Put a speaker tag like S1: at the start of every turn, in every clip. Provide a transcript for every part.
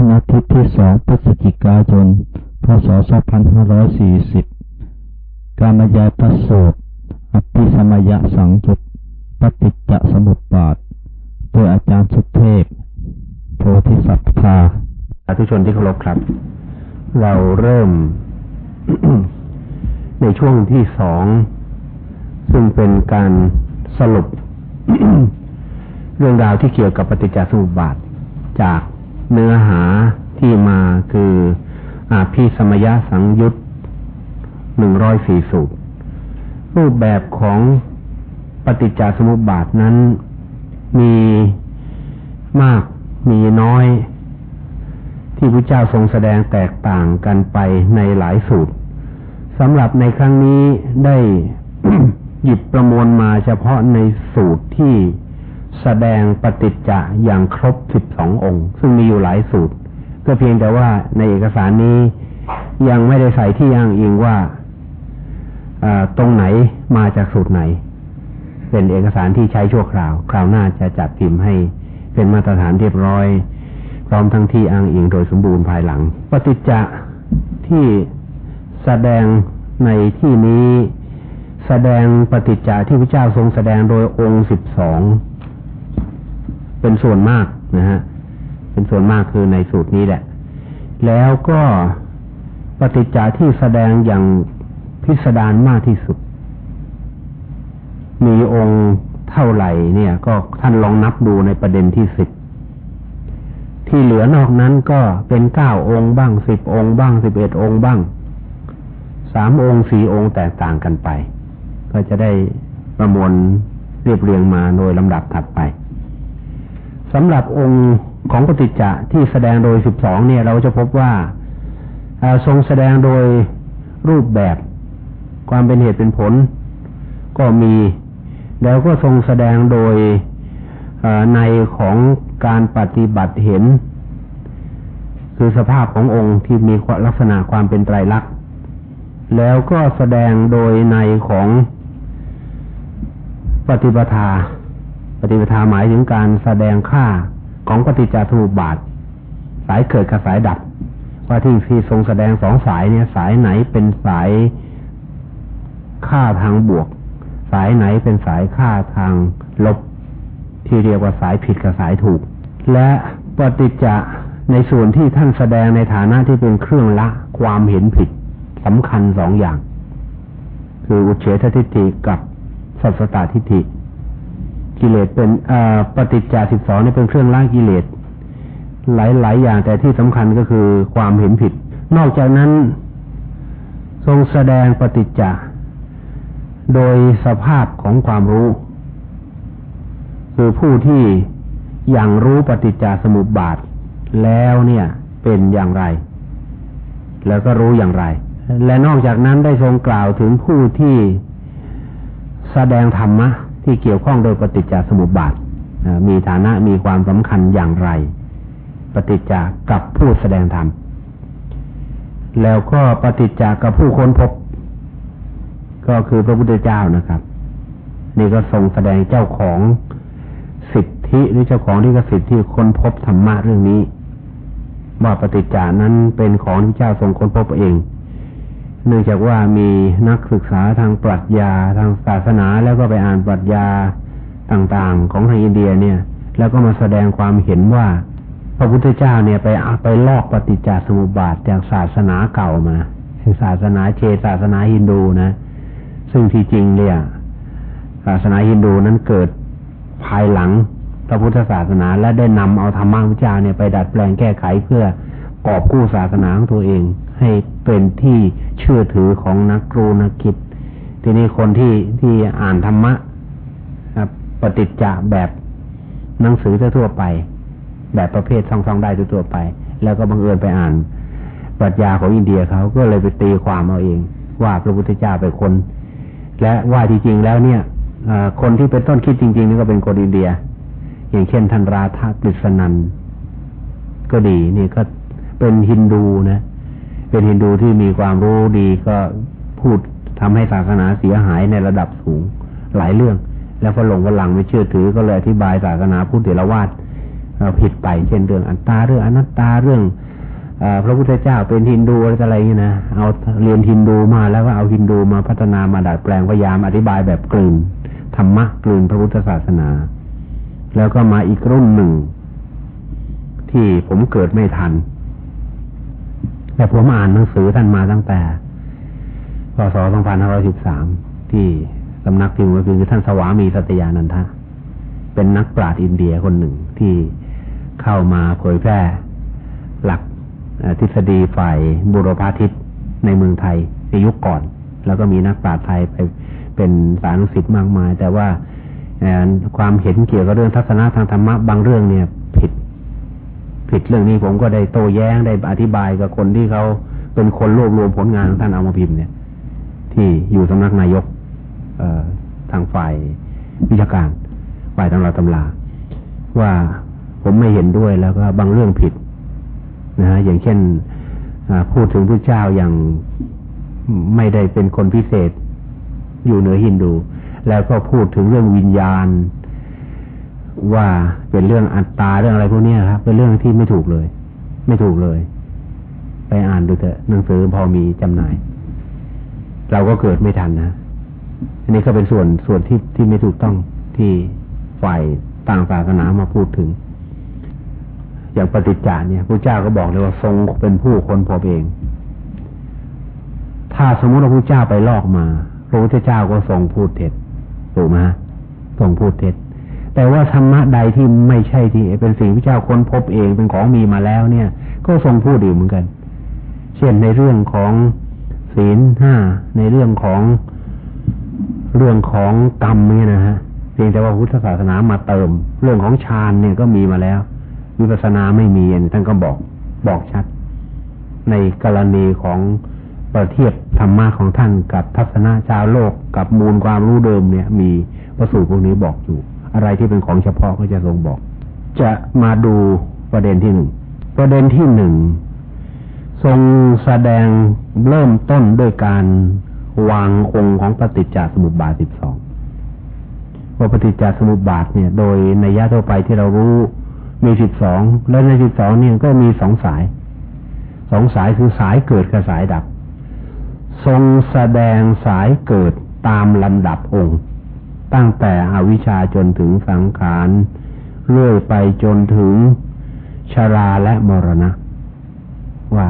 S1: วันอาทิตย์ที่สองพฤศจิกายน พศ 2540 การบรรยายประสูตรอภิสมัยสังจุตปฏิจจสมุปบาท โดยอาจารย์สุเทพ โพธิสัตธา
S2: สาธุชนที่เคารพครับ เราเริ่ม ในช่วงที่สอง ซึ่งเป็นการสรุป เรื่องราวที่เกี่ยวกับปฏิจจสมุปบาทจาก เนื้อหาที่มาคืออาพิสมยสังยุตหนึ่งร้อยสี่สูตร รูปแบบของปฏิจจสมุปบาทนั้นมีมากมีน้อย ที่พระเจ้าทรงแสดงแตกต่างกันไปในหลายสูตรสำหรับในครั้งนี้ได้หยิบประมวลมาเฉพาะในสูตรที่ แสดงปฏิจจะอย่างครบสิบสององค์ ซึ่งมีอยู่หลายสูตร ก็เพียงแต่ว่าในเอกสารนี้ยังไม่ได้ใส่ที่อ้างอิงว่าตรงไหนมาจากสูตรไหน เป็นเอกสารที่ใช้ชั่วคราว คราวหน้าจะจัดพิมพ์ให้เป็นมาตรฐานเรียบร้อย พร้อมทั้งที่อ้างอิงโดยสมบูรณ์ภายหลัง ปฏิจจะที่แสดงในที่นี้แสดงปฏิจจะที่พระเจ้าทรงแสดงโดยองค์สิบสอง เป็นส่วนมากนะฮะเป็นส่วนมากคือในสูตรนี้แหละ แล้วก็ปฏิจจาที่แสดงอย่างพิสดารมากที่สุด มีองค์เท่าไหร่เนี่ย ก็ท่านลองนับดูในประเด็นที่สิบที่เหลือนอกนั้นก็เป็นเก้าองค์บ้างสิบองค์บ้างสิบเอ็ดองค์บ้างสามองค์สี่องค์แตกต่างกันไป ก็จะได้ประมวลเรียบเรียงมาโดยลำดับถัดไป สำหรับองค์ของปฏิจจะที่แสดงโดยสิบสองเนี่ย เราจะพบว่าทรงแสดงโดยรูปแบบ ความเป็นเหตุเป็นผล ก็มี แล้วก็ทรงแสดงโดยในของการปฏิบัติเห็น คือสภาพขององค์ที่มีลักษณะความเป็นไตรลักษณ์แล้วก็แสดงโดยในของปฏิปทา ปฏิปทาหมายถึงการแสดงค่าของปฏิจจสมุปบาท สายเกิดกับสายดับ ว่าที่ที่ทรงแสดงสองสายเนี่ย สายไหนเป็นสายค่าทางบวก สายไหนเป็นสายค่าทางลบ ที่เรียกว่าสายผิดกับสายถูก และปฏิจจะในส่วนที่ท่านแสดงในฐานะที่เป็นเครื่องละความเห็นผิดสำคัญสองอย่าง คืออุเฉททิฏฐิกับสัสตตทิฏฐิ กิเลสเป็นปฏิจจาสิบสองนี่เป็นเครื่องล้างกิเลสหลาย ๆ อย่างแต่ที่สำคัญก็คือความเห็นผิด นอกจากนั้น ทรงแสดงปฏิจจาโดยสภาพของความรู้ คือผู้ที่ยังรู้ปฏิจจสมุปบาท แล้วเนี่ยเป็นอย่างไร แล้วก็รู้อย่างไร และนอกจากนั้นได้ทรงกล่าวถึงผู้ที่แสดงธรรมะ ที่เกี่ยวข้องโดยปฏิจจสมุปบาทมีฐานะมีความสำคัญอย่างไร ปฏิจจากับผู้แสดงธรรมแล้วก็ปฏิจจากับผู้ค้นพบ ก็คือพระพุทธเจ้านะครับ นี่ก็ทรงแสดงเจ้าของสิทธิหรือเจ้าของที่กสิทธิที่ค้นพบธรรมะเรื่องนี้ ว่าปฏิจจานั้นเป็นของที่เจ้าทรงค้นพบเอง เนื่องจากว่ามีนักศึกษาทางปรัชญาทางศาสนาแล้วก็ไปอ่านปรัชญาต่างๆ ของทางอินเดียเนี่ย แล้วก็มาแสดงความเห็นว่า พระพุทธเจ้าเนี่ยไปไปลอกปฏิจจสมุปบาทจากศาสนาเก่ามาศาสนาเชศาสนาฮินดูนะ ซึ่งที่จริงเนี่ย ศาสนาฮินดูนั้นเกิดภายหลังพระพุทธศาสนาและได้นำเอาธรรมะพระเจ้าเนี่ยไปดัดแปลงแก้ไขเพื่อกอบกู้ศาสนาของตัวเอง ให้เป็นที่เชื่อถือของนักครูนักคิดทีนี้คนที่ที่อ่านธรรมะปฏิจจะแบบหนังสือทั่วไป แบบประเภทท่องๆได้ทั่วไป แล้วก็บังเอิญไปอ่านปรัชญาของอินเดียเขาก็เลยไปตีความเอาเอง ว่าพระพุทธเจ้าเป็นคน และว่าจริงๆแล้วเนี่ยคนที่เป็นต้นคิดจริงๆนี่ก็เป็นคนอินเดีย อย่างเช่นท่านราธากฤษนันก็ดีนี่ก็เป็นฮินดูนะ เป็นฮินดูที่มีความรู้ดีก็พูดทำให้ศาสนาเสียหายในระดับสูงหลายเรื่อง แล้วฝรั่งฝรั่งไม่เชื่อถือก็เลยอธิบายศาสนาพุทธเถรวาทผิดไปเช่นเรื่องอัตตาเรื่องอนัตตาเรื่องอพระพุทธเจ้าเป็นฮินดูอะไรอย่างนี้นะเอาเรียนฮินดูมาแล้วก็เอาฮินดูมาพัฒนามาดัดแปลงพยายามอธิบายแบบกลืนธรรมะกลืนพระพุทธศาสนา แล้วก็มาอีกรุ่นหนึ่ง ที่ผมเกิดไม่ทัน แต่ผมอ่านหนังสือท่านมาตั้งแต่พศ2513 ที่สำนักพิมพ์คือท่านสวามีสัตยานันทะ เป็นนักปราชญ์อินเดียคนหนึ่งที่เข้ามาเผยแพร่หลักทฤษฎีฝ่ายบุรพาทิตในเมืองไทยในยุคก่อน แล้วก็มีนักปราชญ์ไทยไปเป็นสารุสิทธิ์มากมาย แต่ว่าความเห็นเกี่ยวกับเรื่องทัศนะทางธรรมะบางเรื่องเนี่ยผิด ผิดเรื่องนี้ผมก็ได้โต้แย้งได้อธิบายกับคนที่เขาเป็นคนรวบรวมผลงานของท่านเอามาพิมพ์เนี่ย ที่อยู่สำนักนายกทางฝ่ายวิชาการ ฝ่ายตำราตำราว่าผมไม่เห็นด้วยแล้วก็บางเรื่องผิดนะฮะอย่างเช่นพูดถึงพระเจ้าอย่างไม่ได้เป็นคนพิเศษ อยู่เหนือฮินดู แล้วก็พูดถึงเรื่องวิญญาณ ว่าเป็นเรื่องอัตตาเรื่องอะไรพวกนี้ครับเป็นเรื่องที่ไม่ถูกเลย ไม่ถูกเลย ไปอ่านดูเถอะหนังสือพอมีจำหน่าย เราก็เกิดไม่ทันนะอันนี้ก็เป็นส่วนส่วนที่ที่ไม่ถูกต้องที่ฝ่ายต่างศาสนามาพูดถึง อย่างปฏิจจาเนี่ยพระเจ้าก็บอกเลยว่าทรงเป็นผู้คนพบเอง ถ้าสมมติว่าพระเจ้าไปลอกมาพระพุทธเจ้าก็ทรงพูดเท็จถูกไหมทรงพูดเท็จ แต่ว่าธรรมะใดที่ไม่ใช่ที่เป็นสิ่งพระเจ้าค้นพบเองเป็นของมีมาแล้วเนี่ย ก็ทรงพูดอีกเหมือนกัน เช่นในเรื่องของศีลห้าในเรื่องของเรื่องของกรรมเนี่ยนะฮะเพียงแต่ว่าพุทธศาสนามาเติม เรื่องของฌานเนี่ยก็มีมาแล้ววิปัสสนาไม่มีท่านก็บอกบอกชัด ในกรณีของประเทียบธรรมะของท่านกับทัศนะชาวโลกกับมูลความรู้เดิมเนี่ย มีประสูตรพวกนี้บอกอยู่ อะไรที่เป็นของเฉพาะก็จะทรงบอก จะมาดูประเด็นที่หนึ่งประเด็นที่หนึ่งทรงแสดงเริ่มต้นด้วยการวางองค์ของปฏิจจสมุปบาทสิบสองว่าปฏิจจสมุปบาทเนี่ย โดยในยะทั่วไปที่เรารู้มีสิบสองและในสิบสองเนี่ยก็มีสองสายสองสายคือสายเกิดกับสายดับ ทรงแสดงสายเกิดตามลำดับองค์ ตั้งแต่อวิชชาจนถึงสังขารเรื่อยไปจนถึงชาราและมรณะ ว่า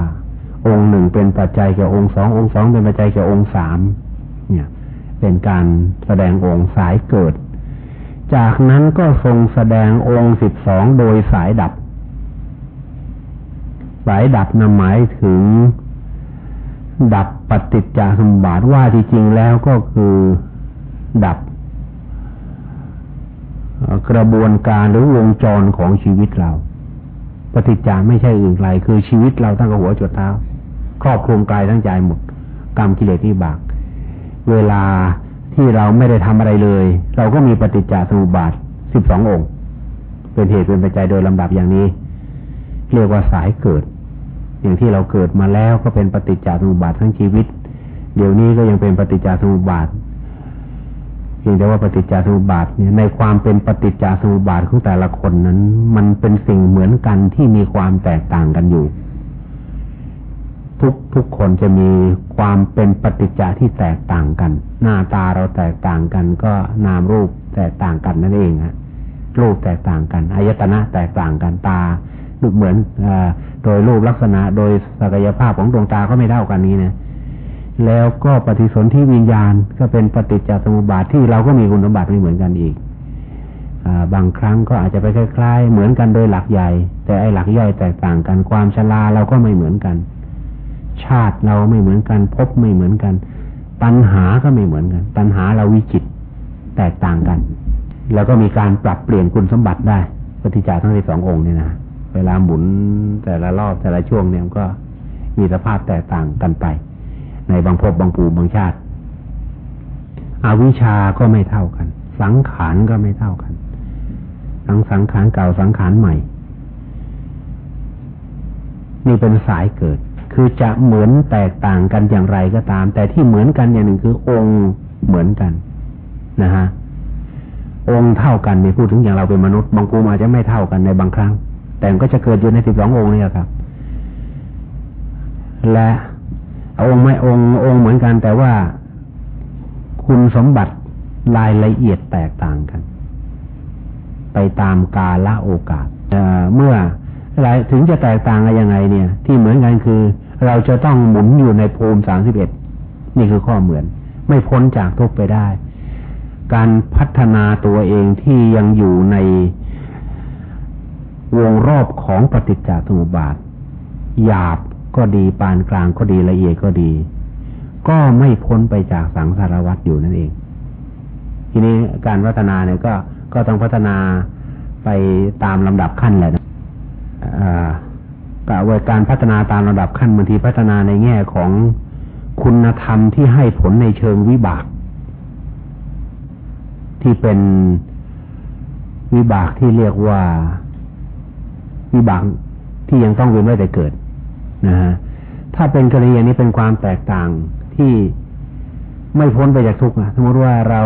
S2: องค์หนึ่งเป็นปัจจัยแก่องค์สององค์สองเป็นปัจจัยแก่องค์สามเนี่ย เป็นการแสดงองค์สายเกิด จากนั้นก็ทรงแสดงองค์สิบสองโดยสายดับ สายดับนหมายถึงดับปฏิจจสมบัติว่าที่จริงแล้วก็คือ ดับ กระบวนการหรือวงจรของชีวิตเรา ปฏิจจาไม่ใช่อื่นไกลคือชีวิตเราตั้งแต่หัวจดเท้า ครอบคลุมกายทั้งใจหมด กรรมกิเลสที่บาก เวลาที่เราไม่ได้ทำอะไรเลย เราก็มีปฏิจจสมุปบาทสิบสององค์ เป็นเหตุเป็นปัจจัยโดยลำดับอย่างนี้ เรียกว่าสายเกิด อย่างที่เราเกิดมาแล้วก็เป็นปฏิจจสมุปบาททั้งชีวิต เดี๋ยวนี้ก็ยังเป็นปฏิจจสมุปบาท พียงแต่ว่าปฏิจจสมุปบาทเนี่ยในความเป็นปฏิจจสมุปบาทของแต่ละคนนั้น มันเป็นสิ่งเหมือนกันที่มีความแตกต่างกันอยู่ ทุกทุกคนจะมีความเป็นปฏิจจที่แตกต่างกัน หน้าตาเราแตกต่างกัน ก็นามรูปแตกต่างกันนั่นเองฮะรูปแตกต่างกันอายตนะแตกต่างกันตาดูเหมือนอโดยรูปลักษณะโดยศักยภาพของดวงตาก็ไม่เท่ากันนี้นะ แล้วก็ปฏิสนธิวิญญาณก็เป็นปฏิจจสมุปบาทที่เราก็มีคุณสมบัติไม่เหมือนกันอีกอบางครั้งก็อาจจะไปคล้ายๆ เหมือนกันโดยหลักใหญ่ แต่ไอ้หลักย่อยแตกต่างกัน ความชราเราก็ไม่เหมือนกัน ชาติเราไม่เหมือนกันพบไม่เหมือนกัน ปัญหาก็ไม่เหมือนกัน ปัญหาเราวิจิตแตกต่างกัน แล้วก็มีการปรับเปลี่ยนคุณสมบัติได้ปฏิจจาทั้งสององค์นี่นะเวลาหมุนแต่ละรอบแต่ละช่วงเนี่ยก็มีสภาพแตกต่างกันไป ในบางพบบางปูบางชาติ อวิชาก็ไม่เท่ากัน สังขารก็ไม่เท่ากัน ทั้งสังขารเก่าสังขารใหม่ นี่เป็นสายเกิด คือจะเหมือนแตกต่างกันอย่างไรก็ตาม แต่ที่เหมือนกันอย่างหนึ่งคือองค์เหมือนกันนะฮะองค์เท่ากันในพูดถึงอย่างเราเป็นมนุษย์บางกลุ่มอาจจะไม่เท่ากันในบางครั้ง แต่ก็จะเกิดอยู่ในสิบสององค์นี่ครับ และ องค์ไม่องค์องค์เหมือนกัน แต่ว่าคุณสมบัติรายละเอียดแตกต่างกัน ไปตามกาละโอกาสเเมื่อถึงจะแตกต่างกันยังไงเนี่ย ที่เหมือนกันคือ เราจะต้องหมุนอยู่ในภูมิสามสิบเอ็ดนี่คือข้อเหมือน ไม่พ้นจากทุกไปได้ การพัฒนาตัวเองที่ยังอยู่ในวงรอบของปฏิจจสมุปบาทหยาบ ก็ดีปานกลางก็ดีละเอียดก็ดี ก็ไม่พ้นไปจากสังสารวัฏอยู่นั่นเอง ทีนี้การพัฒนาเนี่ยก็ก็ต้องพัฒนาไปตามลำดับขั้นแหละนะกว่าการพัฒนาตามลำดับขั้นบางทีพัฒนาในแง่ของคุณธรรมที่ให้ผลในเชิงวิบาก ที่เป็นวิบากที่เรียกว่า วิบากที่ยังต้องเวียนว่ายแต่เกิด นะฮะถ้าเป็นกรณีนี้เป็นความแตกต่างที่ไม่พ้นไปจากทุกข์นะสมมติว่าเรา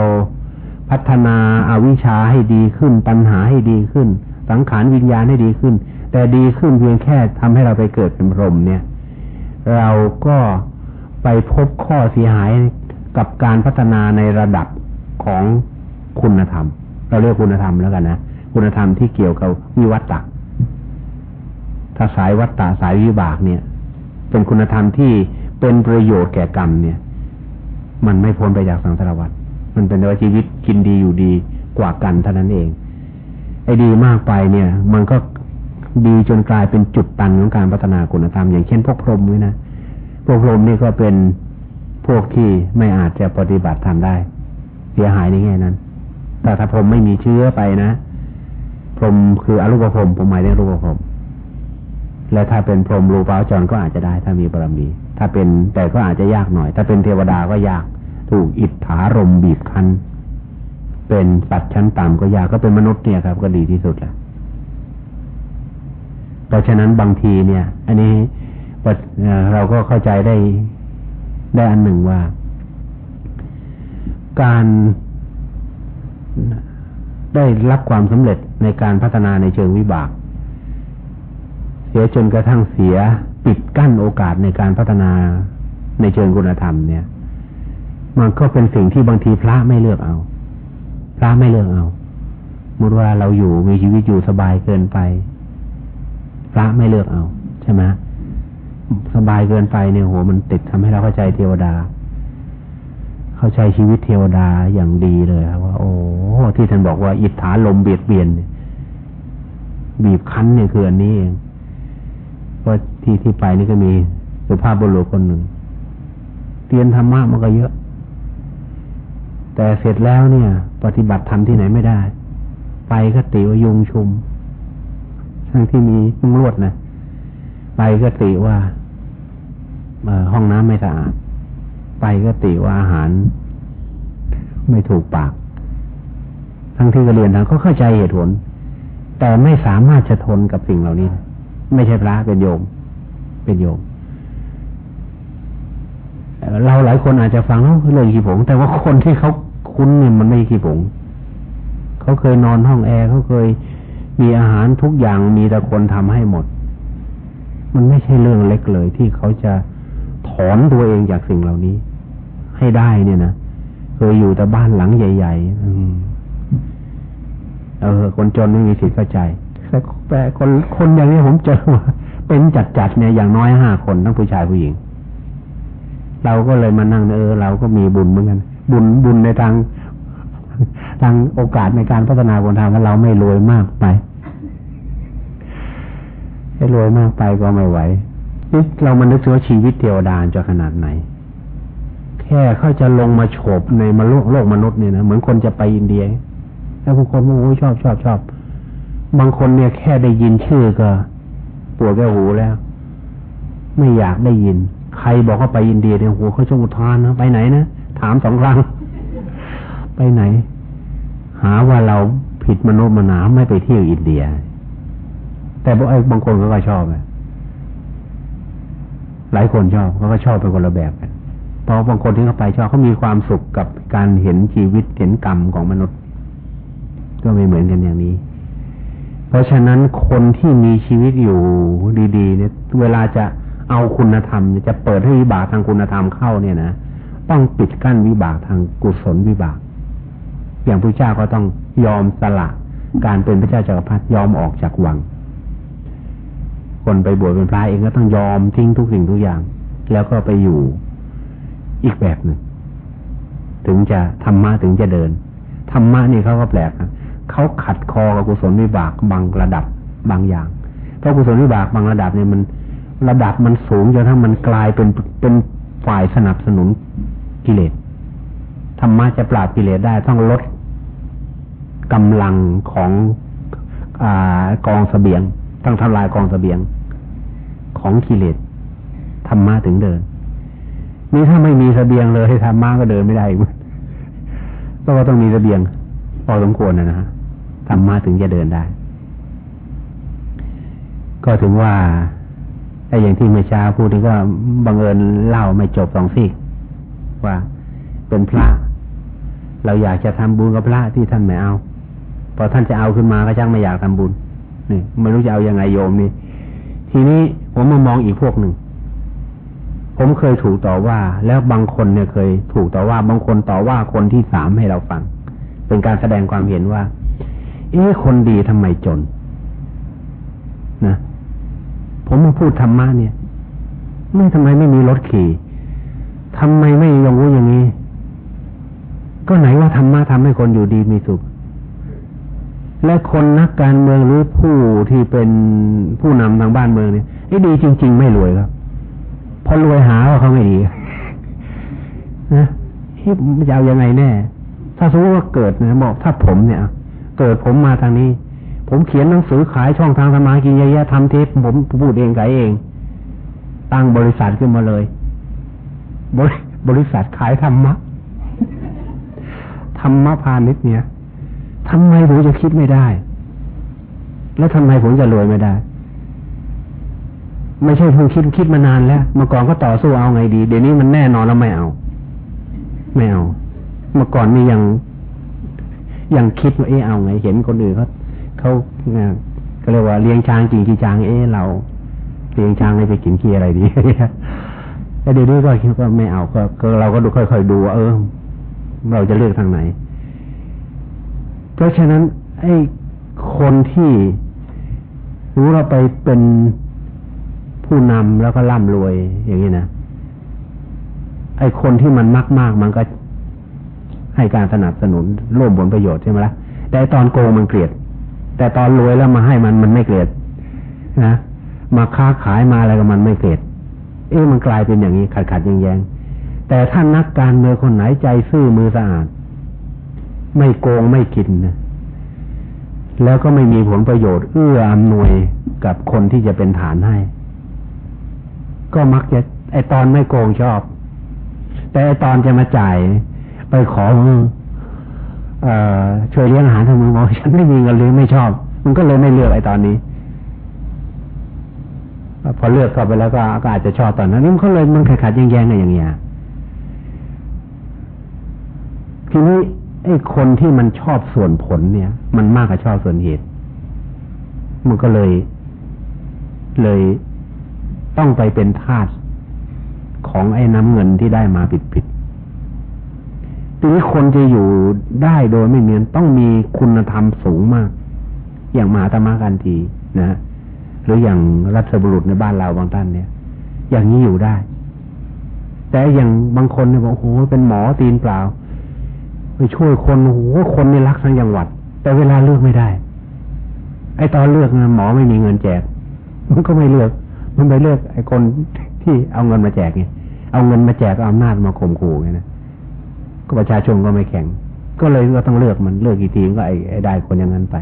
S2: พัฒนาอาวิชชาให้ดีขึ้น ปัญหาให้ดีขึ้น สังขารวิญญาณให้ดีขึ้น แต่ดีขึ้นเพียงแค่ทำให้เราไปเกิดเป็นพรหมเนี่ย เราก็ไปพบข้อเสียหายกับการพัฒนาในระดับของคุณธรรม เราเรียกคุณธรรมแล้วกันนะ คุณธรรมที่เกี่ยวกับวิวัตตะ ถ้าสายวัตตาสายวิบากเนี่ย เป็นคุณธรรมที่เป็นประโยชน์แก่กรรมเนี่ย มันไม่พ้นไปจากสังสารวัฏมันเป็นว่าชีวิตกินดีอยู่ดีกว่ากันเท่านั้นเอง ไอ้ดีมากไปเนี่ย มันก็ดีจนกลายเป็นจุดตันของการพัฒนาคุณธรรม อย่างเช่นพวกพรหมนี่นะพวกพรหมนี่ก็เป็นพวกที่ไม่อาจจะปฏิบัติทำได้ เสียหายในแง่นั้น แต่ถ้าพรหมไม่มีเชื้อไปนะ พรหมคืออรูปพรหมผมหมายถึงรูปพรหม และถ้าเป็นพรหมรูปาจรก็อาจจะได้ถ้ามีบารมี ถ้าเป็นแต่ก็อาจจะยากหน่อย ถ้าเป็นเทวดาก็ยาก ถูกอิทธารมบีบคั้น เป็นสัตว์ชั้นต่ำก็ยากก็เป็นมนุษย์เนี่ยครับ ก็ดีที่สุดแหละเพราะฉะนั้นบางทีเนี่ย อันนี้เราก็เข้าใจได้ได้อันหนึ่งว่า การได้รับความสำเร็จในการพัฒนาในเชิงวิบาก เสียจนกระทั่งเสียปิดกั้นโอกาสในการพัฒนาในเชิงคุณธรรมเนี่ย มันก็เป็นสิ่งที่บางทีพระไม่เลือกเอา พระไม่เลือกเอามุดว่าเราอยู่มีชีวิตอยู่สบายเกินไป พระไม่เลือกเอาใช่ไหมสบายเกินไปเนี่ยโหมันติดทำให้เราเข้าใจเทวดา เข้าใจชีวิตเทวดาอย่างดีเลยครับว่า โอ้ที่ท่านบอกว่าอิทธาลมเบียดเบียนบีบคั้นเนี่ยคืออันนี้เอง เพราะที่ที่ไปนี่ก็มีสุภาพบุรุษคนหนึ่งเรียนธรรมะมันก็เยอะ แต่เสร็จแล้วเนี่ย ปฏิบัติธรรมที่ไหนไม่ได้ ไปก็ติว่ายุงชุมทั้งที่มีมุ้งลวดนะไปก็ติว่าห้องน้ำไม่สะอาด ไปก็ติว่าอาหาร ไม่ถูกปาก ทั้งที่ก็เรียนทางก็เข้าใจเหตุผล แต่ไม่สามารถจะทนกับสิ่งเหล่านี้ ไม่ใช่พระเป็นโยม เป็นโยม เราหลายคนอาจจะฟังเรื่องขี้ผง แต่ว่าคนที่เขาคุ้นเนี่ยมันไม่ขี้ผงเขาเคยนอนห้องแอร์เขาเคยมีอาหารทุกอย่างมีแต่คนทำให้หมด มันไม่ใช่เรื่องเล็กเลย ที่เขาจะถอนตัวเองจากสิ่งเหล่านี้ ให้ได้เนี่ยนะเคยอยู่แต่บ้านหลังใหญ่ๆเออ คนจนไม่มีสิทธิ์เข้าใจ แต่แต่คนคนอย่างนี้ผมเจอเป็นจัดจัดเนี่ยอย่างน้อยห้าคนทั้งผู้ชายผู้หญิง เราก็เลยมานั่งเออเราก็มีบุญเหมือนกัน บุญบุญในทางทางโอกาสในการพัฒนาคนทางว่าเราไม่รวยมากไปให้รวยมากไปก็ไม่ไหวนี่เรามันนึกถึงว่าชีวิตเทวดาจะขนาดไหน แค่เขาจะลงมาโฉบในมโลกโลกมนุษย์เนี่ยนะเหมือนคนจะไปอินเดีย แล้วบางคนโอ้ยชอบชอบชอบ บางคนเนี่ยแค่ได้ยินชื่อก็ปวดแก้วหูแล้ว ไม่อยากได้ยิน ใครบอกว่าไปอินเดียเนี่ยหัวเขาชงอุทานนะไปไหนนะถามสองครั้ง ไปไหน หาว่าเราผิดมนุษย์มนาไม่ไปเที่ยวอินเดีย แต่บางไอ้บางคนเขาก็ชอบหลายคนชอบเขาก็ชอบเป็นคนละแบบกันเพราะบางคนที่เขาไปชอบเขามีความสุขกับการเห็นชีวิตเห็นกรรมของมนุษย์ ก็ไม่เหมือนกันอย่างนี้ เพราะฉะนั้นคนที่มีชีวิตอยู่ดีๆ เนี่ย เวลาจะเอาคุณธรรมจะเปิดให้วิบากทางคุณธรรมเข้าเนี่ยนะต้องปิดกั้นวิบากทางกุศลวิบาก อย่างพระเจ้าก็ต้องยอมสละการเป็นพระเจ้าจักรพรรดิยอมออกจากวัง คนไปบวชเป็นพระเองก็ต้องยอมทิ้งทุกสิ่งทุกอย่าง แล้วก็ไปอยู่อีกแบบหนึ่งถึงจะธรรมะถึงจะเดินธรรมะนี่เขาก็แปลกนะ เขาขัดคอกับกุศลวิบากบางระดับบางอย่าง เพราะกุศลวิบากบางระดับเนี่ยมันระดับมันสูงจนทั้งมันกลายเป็นเป็นฝ่ายสนับสนุนกิเลสธรรมะจะปราบกิเลสได้ต้องลดกำลังของอกองสเสบียง ต้องทำลายกองสเสบียงของกิเลสธรรมะถึงเดิน นี่ถ้าไม่มีสเสบียงเลยธรรมะก็เดินไม่ได้อีกก็ต้องมีสเสบียงพอสมควรนะนะ รรมะถึงจะเดินได้ ก็ถึงว่าไอ้อย่างที่เมื่อเช้าพูดนี่ก็บังเอิญเล่าไม่จบสองซีกว่าเป็นพระ เราอยากจะทำบุญกับพระที่ท่านไม่เอาพอท่านจะเอาขึ้นมาก็ช่างไม่อยากทำบุญนี่ไม่รู้จะเอาอยัางไงโยมนี่ ทีนี้ผมมามองอีกพวกหนึ่ง ผมเคยถูกต่อว่า แล้วบางคนเนี่ยเคย ถูกต่อว่าบางคนต่อว่าคนที่สามให้เราฟัง เป็นการแสดงความเห็นว่า เอ๊ะคนดีทำไมจน นะ ผมมาพูดธรรมะเนี่ย ไม่ทำไมไม่มีรถขี่ทำไมไม่ยองรู้อย่างนี้ ก็ไหนว่าธรรมะทำให้คนอยู่ดีมีสุข และคนนักการเมืองหรือผู้ที่เป็นผู้นำทางบ้านเมืองเนี่ยไอ้ดีจริง ๆ ไม่รวยครับพอรวยหาว่าเขาไม่ดีนะที่จะเอายังไงแน่ ถ้าสมมติว่าเกิดนะบอกถ้าผมเนี่ย เกิดผมมาทางนี้ ผมเขียนหนังสือขายช่องทางธรรมากินเยอะๆทำเทปผมพูดเองขายเอง ตั้งบริษัทขึ้นมาเลย บริบริษัทขายธรรมะธรรมะพาณิชย์เนี่ยทำไมผมจะคิดไม่ได้ แล้วทำไมผมจะรวยไม่ได้ ไม่ใช่เพิ่งคิดคิดมานานแล้วเมื่อก่อนก็ต่อสู้เอาไงดี เดี๋ยวนี้มันแน่นอนแล้วไม่เอา ไม่เอา เมื่อก่อนนี่ยัง ยังคิดว่าเออเอาไง เห็นคนอื่นเขาเขาเนี่ยก็เรียกว่าเลี้ยงช้างจริงจีจางเออเราเลี้ยงช้างให้ไปกินขี้อะไรดีแต่เดี๋ยวนี้ก็คิดว่าไม่เอาก็เราก็ดูค่อยๆดูว่าเออ เราจะเลือกทางไหน เพราะฉะนั้นไอ้คนที่รู้เราไปเป็นผู้นำแล้วก็ร่ำรวยอย่างนี้นะไอ้คนที่มันมากมากมันก็ ให้การสนับสนุนร่วมผลประโยชน์ใช่ไหมละ่ะแต่ตอนโกงมันเกลียด แต่ตอนรวยแล้วมาให้มันมันไม่เกลียดนะมาค้าขายมาอะไรกับมันไม่เกลียดเอ๊ะมันกลายเป็นอย่างนี้ขัดขัดแย้งแย้งแต่ถ้านักการเมืองคนไหนใจซื่อมือสะอาด ไม่โกงไม่กินนะแล้วก็ไม่มีผลประโยชน์ เอื้ออำนวยกับคนที่จะเป็นฐานให้ ก็มักจะไอตอนไม่โกงชอบ แต่ไอตอนจะมาจ่าย ไปขอเอ่อช่วยเลี้ยงอาหารทางมือบอกฉันไม่มีเงินเลยไม่ชอบ มันก็เลยไม่เลือกไอ้ตอนนี้พอเลือกเข้าไปแล้วก็ก็อาจจะชอบตอนนั้นนี่มันก็เลยมันขาดขาดแย้งแย้งกันอย่างเงี้ยทีนี้ไอ้คนที่มันชอบส่วนผลเนี่ย มันมากกว่าชอบส่วนเหตุ มันก็เลย เลยต้องไปเป็นทาสของไอ้น้ำเงินที่ได้มาผิดผิด ทีนี้คนจะอยู่ได้โดยไม่เมียนต้องมีคุณธรรมสูงมาก อย่างมหาธรรมกันทีนะหรืออย่างรัฐบุรุษในบ้านเราบางท่านเนี่ย อย่างนี้อยู่ได้ แต่อย่างบางคนเนี่ยบอกโอ้โหเป็นหมอตีนเปล่าไปช่วยคนโอ้โหคนในรักทั้งจังหวัด แต่เวลาเลือกไม่ได้ ไอ้ตอนเลือกนะหมอไม่มีเงินแจก มันก็ไม่เลือก มันไปเลือก ไอ้คนที่เอาเงินมาแจกไงเอาเงินมาแจกเอาอำนาจมาข่มขู่ไงนะ ก็ประชาชนก็ไม่แข่งก็เลยก็ต้องเลือกมันเลือกกี่ทีก็ไอ้ได้คนอย่างนั้นไป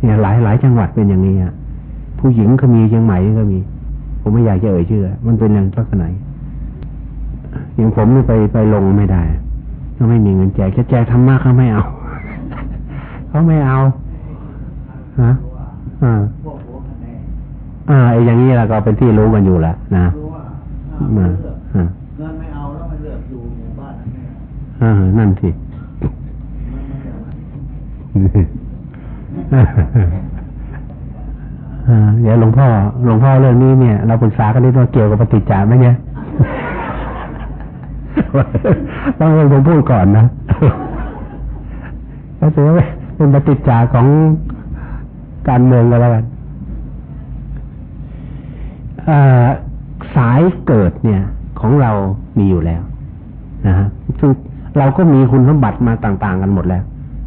S2: เนี่ยหลายหลายจังหวัดเป็นอย่างนี้อะผู้หญิงก็มีเชียงใหม่ก็มี ผมไม่อยากจะเอ่ยชื่อ มันเป็นอย่างลักษณะอย่างผมนี่ไปไปลงไม่ได้ก็ไม่มีเงินแจกจะแจกทำมากเขาไม่เอาเขาไม่เอาฮะอ่าอ่าไอ้อย่างนี้เราก็เป็นที่รู้กันอยู่แล้วนะมาอ่า นั่นสิเดี๋ยวหลวงพ่อหลวงพ่อเรื่องนี้เนี่ย เราปรึกษากันนิดว่าเกี่ยวกับปฏิจจาไหมเนี่ยต้องให้ผมพูดก่อนนะก็ถือว่าเป็นปฏิจจาของการเมืองกันแล้วกันสายเกิดเนี่ย ของเรามีอยู่แล้วนะฮะซึ่ง เราก็มีคุณสมบัติมาต่าง ๆ กันหมดแล้ว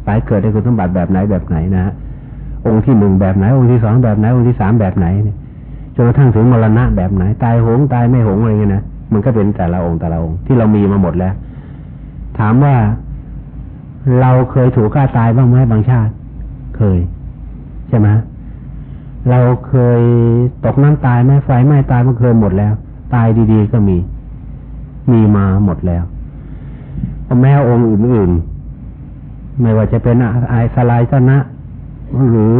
S2: สายเกิดได้คุณสมบัติแบบไหนแบบไหนนะฮะองค์ที่หนึ่งแบบไหน องค์ที่สองแบบไหน องค์ที่สามแบบไหนเนี่ยจนกระทั่งถึงมรณะแบบไหน ตายโหงตายไม่โหงอะไรเงี้ยนะมันก็เป็นแต่ละองค์แต่ละองค์ที่เรามีมาหมดแล้ว ถามว่าเราเคยถูกฆ่าตายบ้างไหมบางชาติ เคย ใช่ไหมเราเคยตกน้ำตายไหมไฟไหม้ตายมันเคยหมดแล้ว ตายดีๆก็มี มีมาหมดแล้ว แม้องค์อื่นๆ ไม่ว่าจะเป็นไอสลายตนะ หรือ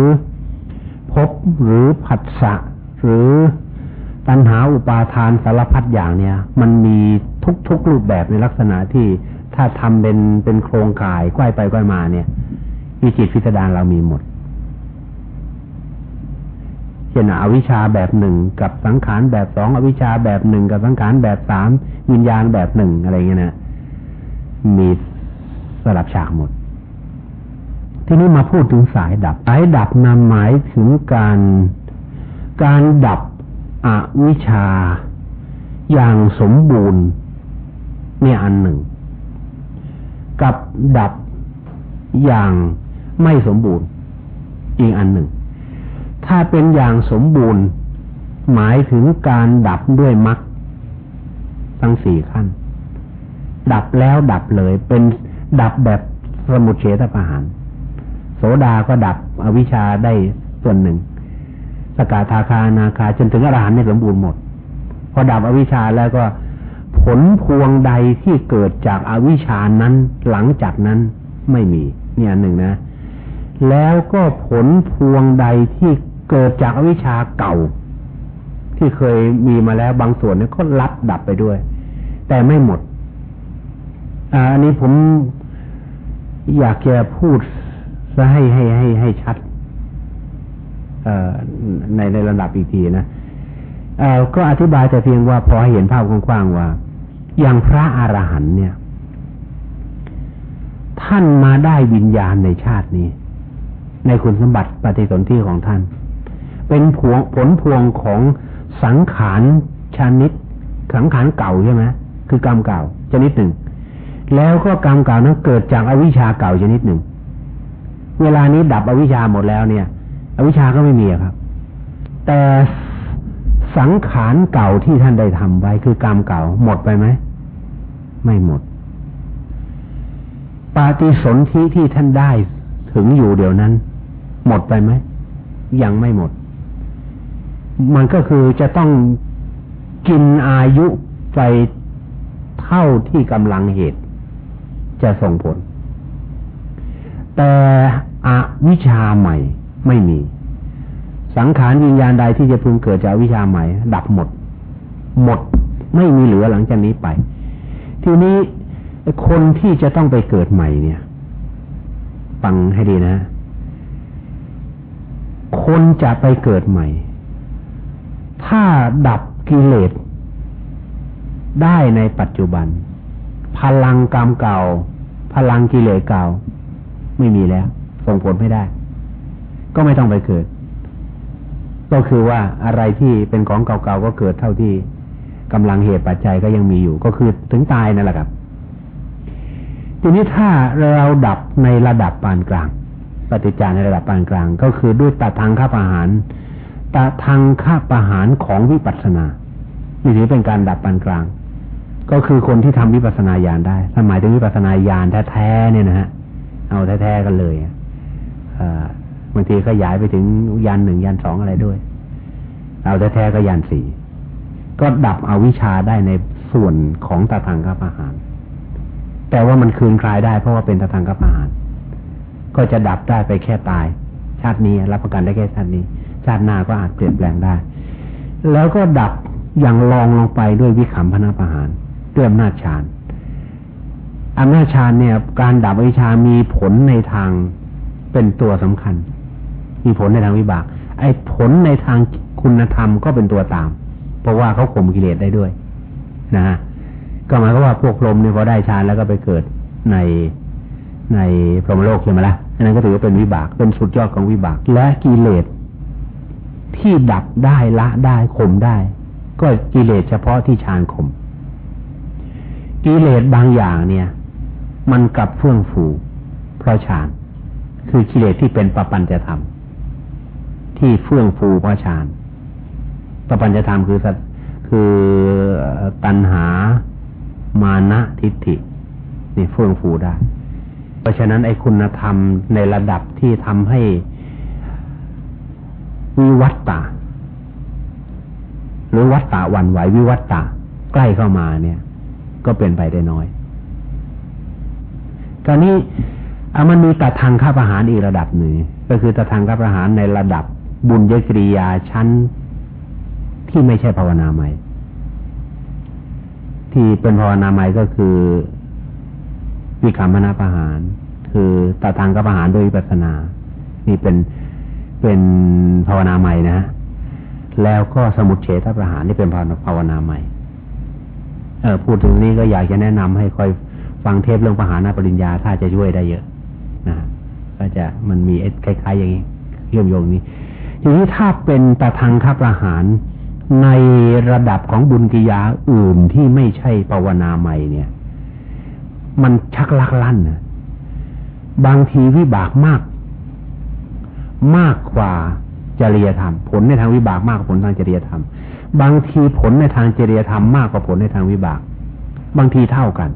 S2: พบหรือผัสสะหรือตัณหาอุปาทานสารพัดอย่างเนี่ย มันมีทุกๆรูปแบบในลักษณะที่ถ้าทำเป็นเป็นโครงกายก้อยไปก้อยมาเนี่ยวิจิตพิสดารเรามีหมดเช่นอวิชชาแบบหนึ่งกับสังขารแบบสองอวิชชาแบบหนึ่งกับสังขารแบบสามวิญญาณแบบหนึ่งอะไรเงี้ยนะ มีสลับฉากหมด ทีนี้มาพูดถึงสายดับ สายดับนำหมายถึงการการดับอวิชชาอย่างสมบูรณ์เนี่ยอันหนึ่ง กับดับอย่างไม่สมบูรณ์อีกอันหนึ่ง ถ้าเป็นอย่างสมบูรณ์ หมายถึงการดับด้วยมรรคทั้งสี่ขั้น ดับแล้วดับเลย เป็นดับแบบสมุทเฉทประหารโสดาก็ดับอวิชชาได้ส่วนหนึ่ง สกาทาคานาคา จนถึงอรหันต์เนี่ยสมบูรณ์หมด พอดับอวิชชาแล้วก็ผลพวงใดที่เกิดจากอาวิชานั้นหลังจากนั้นไม่มี เนี่ยหนึ่งนะ แล้วก็ผลพวงใดที่เกิดจากอวิชาเก่า ที่เคยมีมาแล้วบางส่วนเนี่ยก็รับดับไปด้วย แต่ไม่หมด อันนี้ผมอยากจะพูดซะให้ให้ให้ให้ชัดในในระดับอีกทีนะก็อธิบายแต่เพียงว่าพอให้เห็นภาพกว้างๆว่า อย่างพระอรหันต์เนี่ย ท่านมาได้วิญญาณในชาตินี้ ในคุณสมบัติปฏิสนธิของท่าน เป็นผลผลพวงของสังขารชนิด สังขารเก่าใช่ไหมคือกรรมเก่าชนิดหนึ่ง แล้วก็กรรมเก่านั้นเกิดจากอวิชชาเก่าชนิดหนึ่ง เวลานี้ดับอวิชชาหมดแล้วเนี่ย อวิชชาก็ไม่มีครับ แต่สังขารเก่าที่ท่านได้ทำไว้คือกรรมเก่าหมดไปไหม ไม่หมด ปาฏิสนธิที่ท่านได้ถึงอยู่เดี๋ยวนั้น หมดไปไหม ยังไม่หมด มันก็คือจะต้องกินอายุไปเท่าที่กำลังเหตุ จะส่งผล แต่อวิชาใหม่ไม่มี สังขารวิญญาณใดที่จะพึงเกิดจากวิชาใหม่ ดับหมด หมดไม่มีเหลือหลังจากนี้ไป ทีนี้คนที่จะต้องไปเกิดใหม่เนี่ยฟังให้ดีนะ คนจะไปเกิดใหม่ ถ้าดับกิเลสได้ในปัจจุบัน พลังกรรมเก่า พลังกิเลสเก่า ไม่มีแล้ว ส่งผลไม่ได้ ก็ไม่ต้องไปเกิด ก็คือว่าอะไรที่เป็นของเก่าๆก็เกิดเท่าที่กำลังเหตุปัจจัยก็ยังมีอยู่ ก็คือถึงตายนั่นแหละครับ ทีนี้ถ้าเราดับในระดับปานกลาง ปฏิจจาในระดับปานกลาง ก็คือด้วยตาทางข้าประหารตาทางข้าประหารของวิปัสสนานี่ถือเป็นการดับปานกลาง ก็คือคนที่ทำวิปัสสนาญาณได้สมัยถึงวิปัสสนาญาณแท้ๆเนี่ยนะฮะ เอาแท้ๆกันเลยอบางทีขยายไปถึงยันหนึ่งยันสองอะไรด้วย เอาแท้ๆก็ยันสี่ก็ดับเอาวิชาได้ในส่วนของตาทางกับอาหาร แต่ว่ามันคืนคลายได้เพราะว่าเป็นตาทางกับอาหาร ก็จะดับได้ไปแค่ตาย ชาตินี้รับประกันได้แค่ชาตินี้ ชาติหน้าก็อาจเปลี่ยนแปลงได้ แล้วก็ดับอย่างรองลงไปด้วยวิขำพนาประหาร ด้วยอำนาจฌานอำนาจฌานเนี่ย การดับวิชามีผลในทางเป็นตัวสำคัญ มีผลในทางวิบากไอไอ้ผลในทางคุณธรรมก็เป็นตัวตาม เพราะว่าเขาข่มกิเลสได้ด้วย นะฮะก็หมายความว่าพวกพรหมเนี่ยพอได้ฌานแล้วก็ไปเกิดในในพรหมโลกใช่ไหมละ่ะอันนั้นก็ถือว่าเป็นวิบากเป็นสุดยอดของวิบาก และกิเลสที่ดับได้ละได้ข่มได้ ก็กิเลสเฉพาะที่ฌานข่ม กิเลสบางอย่างเนี่ย มันกลับเฟื่องฟูเพราะฌาน คือกิเลสที่เป็นปปัญจะธรรม ที่เฟื่องฟูเพราะฌานปปัญจะธรรมคือคือตัณหามานะทิฏฐินี่เฟื่องฟูได้ เพราะฉะนั้นไอ้คุณธรรมในระดับที่ทำให้วิวัตตาหรือวัตตาวันไหววิวัตตาใกล้เข้ามาเนี่ย ก็เป็นไปได้น้อยตอนนี้มันมีตัดทางข้าประหารอีกระดับหนึ่งก็คือตัดทางข้าประหารในระดับบุญยกริยาชั้นที่ไม่ใช่ภาวนาใหม่ ที่เป็นภาวนาใหม่ก็คือวิคัมนาประหาร คือตาทางกับประหารโดยวิปัสนา นี่เป็นเป็นภาวนาใหม่นะ แล้วก็สมุดเฉทประหารนี่เป็นภาวนาใหม่ เออพูดถึงนี้ก็อยากจะแนะนำให้คอยฟังเทปเรื่องประหาปริญญาถ้าจะช่วยได้เยอะนะก็จะมันมีคล้ายๆ อย่างนี้เยื่อมโยงนี้ ทีนี้ถ้าเป็นตาทางคับประหารในระดับของบุญกิยาอื่นที่ไม่ใช่ภาวนาใหม่เนี่ย มันชักลักลั่นนะบางทีวิบากมาก มากกว่าจริยธรรม ผลในทางวิบากมากกว่าผลทางจริยธรรม บางทีผลในทางจริยธรรมมากกว่าผลในทางวิบาก บางทีเท่ากัน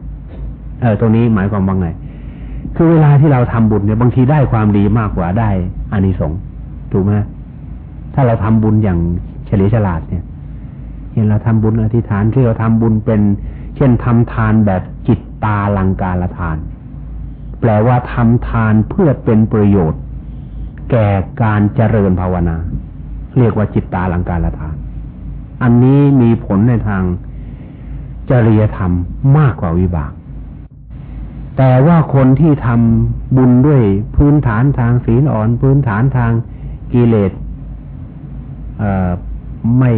S2: เออตัวนี้หมายความว่าไง คือเวลาที่เราทำบุญเนี่ยบางทีได้ความดีมากกว่าได้อานิสงส์ถูกไหมถ้าเราทำบุญอย่างเฉลียวฉลาดเนี่ยเห็นเราทำบุญอธิษฐานที่เราทำบุญเป็น เช่นทำทานแบบจิตตาลังการละทาน แปลว่าทำทานเพื่อเป็นประโยชน์ แก่การเจริญภาวนา เรียกว่าจิตตาลังการละทาน อันนี้มีผลในทางจริยธรรมมากกว่าวิบาก แต่ว่าคนที่ทำบุญด้วยพื้นฐานทางศีลอ่อน พื้นฐานทางกิเลสไม่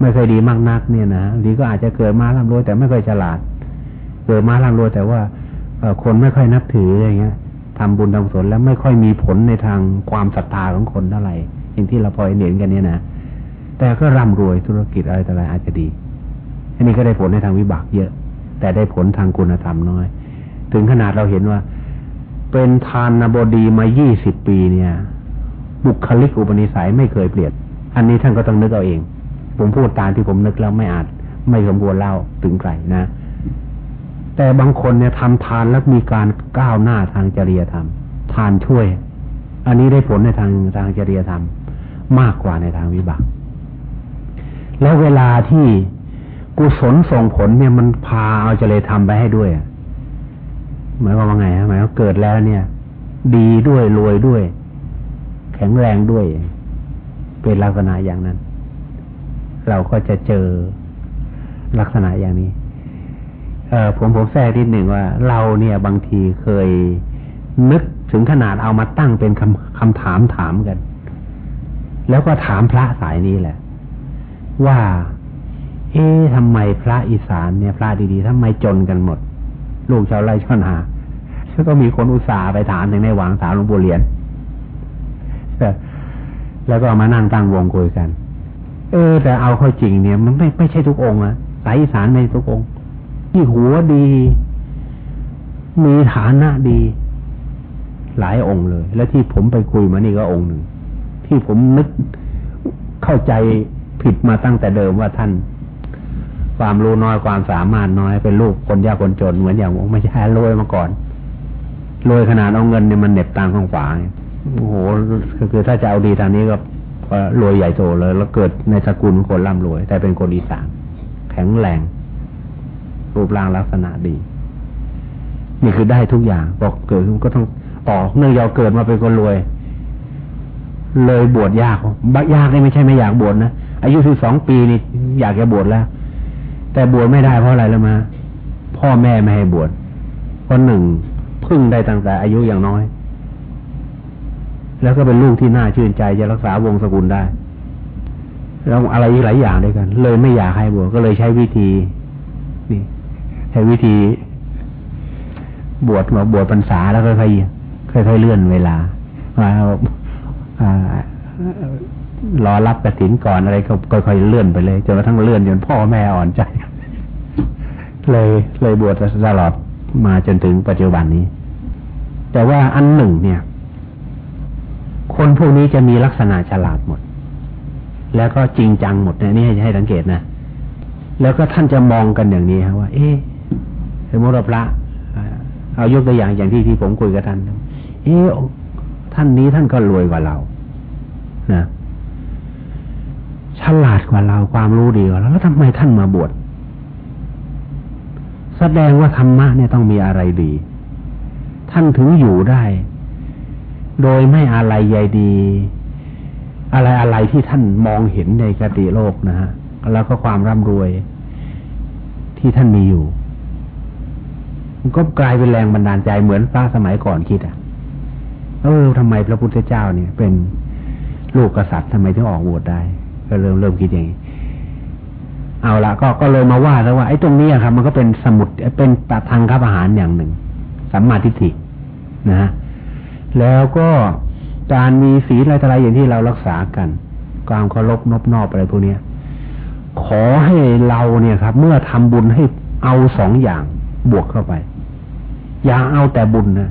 S2: ไม่เคยดีมากนักเนี่ยนะดีก็อาจจะเกิดมาร่ำรวยแต่ไม่เคยฉลาด เกิดมาร่ำรวยแต่ว่าคนไม่ค่อยนับถืออะไรเงี้ยทำบุญทำสนแล้วไม่ค่อยมีผลในทางความศรัทธาของคนเท่าไหร่อย่างที่เราพอเห็นกันเนี่ยนะ แต่ก็ร่ำรวยธุรกิจอะไรต่ออะไรอาจจะดี อันนี้ก็ได้ผลในทางวิบากเยอะ แต่ได้ผลทางคุณธรรมน้อย ถึงขนาดเราเห็นว่า เป็นทานนบดีมายี่สิบปีเนี่ย บุคลิกอุปนิสัยไม่เคยเปลี่ยน อันนี้ท่านก็ต้องนึกเอาเอง ผมพูดตามที่ผมนึกแล้วไม่อาจ ไม่สมควรเล่าถึงใครนะ แต่บางคนเนี่ยทำทานแล้วมีการก้าวหน้าทางจริยธรรม ทานช่วย อันนี้ได้ผลในทางทางจริยธรรม มากกว่าในทางวิบาก แล้วเวลาที่กุศลส่งผลเนี่ยมันพาเอาจริยธรรมไปให้ด้วยหมายความว่าไงฮะหมายว่าเกิดแล้วเนี่ย ดีด้วยรวยด้วย แข็งแรงด้วย เป็นลักษณะอย่างนั้น เราก็จะเจอลักษณะอย่างนี้ เออผมผมแทรกนิดหนึ่งว่า เราเนี่ยบางทีเคยนึกถึงขนาดเอามาตั้งเป็นคำคำถามถามกัน แล้วก็ถามพระสายนี้แหละ ว่า เอ๊ะทำไมพระอีสานเนี่ยพระดีๆทำไมจนกันหมด ลูกชาวไร่ชาวนาแล้วก็มีคนอุตส่าห์ไปถามถึงในหวังถามหลวงปู่เหรียญแล้วก็มานั่งตั้งวงคุยกัน เออ แต่เอาเข้าจริงเนี่ย มันไม่ไม่ใช่ทุกองค์อะสายอีสานไม่ทุกองค์ ที่หัวดี มีฐานะดี หลายองค์เลย และที่ผมไปคุยมานี่ก็องค์หนึ่ง ที่ผมนึกเข้าใจ ผิดมาตั้งแต่เดิมว่าท่าน ความรู้น้อยความสามารถน้อยเป็นลูกคนยากคนจนเหมือนอย่างไม่ใช่รวยมาก่อนรวยขนาดเอาเงินเนี่ยมันเน็บตังข้างขวาโอ้โหคือถ้าจะเอาดีทางนี้ก็รวยใหญ่โตเลย แล้วเกิดในสกุลคนร่ำรวย แต่เป็นคนอีสานแข็งแรง รูปร่างลักษณะดี นี่คือได้ทุกอย่างบอกเกิดก็ต้องต่อเนื่องยาวเกิดมาเป็นคนรวย เลยบวชยากบักยากนี่ไม่ใช่ไม่อยากบวชนะ อายุสิบสองปีนี่อยากจะบวชแล้ว แต่บวชไม่ได้เพราะอะไรแล้วมาพ่อแม่ไม่ให้บวชเพราะหนึ่งพึ่งได้ตั้งแต่อายุอย่างน้อย แล้วก็เป็นลูกที่น่าชื่นใจจะรักษาวงศกุลได้แล้วอะไรอีกหลายอย่างด้วยกัน เลยไม่อยากให้บวชก็เลยใช้วิธีนี่ใช้วิธี บวชมาบวชพรรษาแล้วค่อยๆค่อยๆเลื่อนเวลามาอ่า รอรับกระถินก่อนอะไรก็ค่อยๆเลื่อนไปเลยจนกระทั่งเลื่อนจนพ่อแม่อ่อนใจ เลยเลยบวชตลอดมาจนถึงปัจจุบันนี้ แต่ว่าอันหนึ่งเนี่ย คนพวกนี้จะมีลักษณะฉลาดหมด แล้วก็จริงจังหมดเนี่ยนี่ให้ให้สังเกตนะแล้วก็ท่านจะมองกันอย่างนี้ครับว่า เอ๊ะสมมติพระเอายกตัวอย่างอย่างที่ที่ผมคุยกับท่าน เอ๊ะท่านนี้ท่านก็รวยกว่าเรา นะ ฉลาดกว่าเราความรู้ดีกว่าเราแล้วทำไมท่านมาบวชแสดงว่าธรรมะเนี่ยต้องมีอะไรดี ท่านถึงอยู่ได้ โดยไม่อะไรใยดี อะไรอะไรที่ท่านมองเห็นในกติโลกนะฮะแล้วก็ความร่ำรวยที่ท่านมีอยู่ก็กลายเป็นแรงบันดาลใจเหมือนพระสมัยก่อนคิดอะ เออทำไมพระพุทธเจ้าเนี่ย เป็นลูกกษัตริย์ทำไมถึงออกบวชได้ ก็เริ่มเริ่มคิดอย่างนี้เอาละก็ก็เลยมาว่าแล้วว่าไอ้ตรงนี้ครับ มันก็เป็นสมุดเป็นตทางคับอาหารอย่างหนึ่งสัมมาทิฏฐินะฮะแล้วก็การมีศีลอะไรอะไรอย่างที่เรารักษากันความเคารพนอบนอบอะไรพวกนี้ขอให้เราเนี่ยครับ เมื่อทำบุญให้เอาสองอย่างบวกเข้าไป อย่าเอาแต่บุญนะ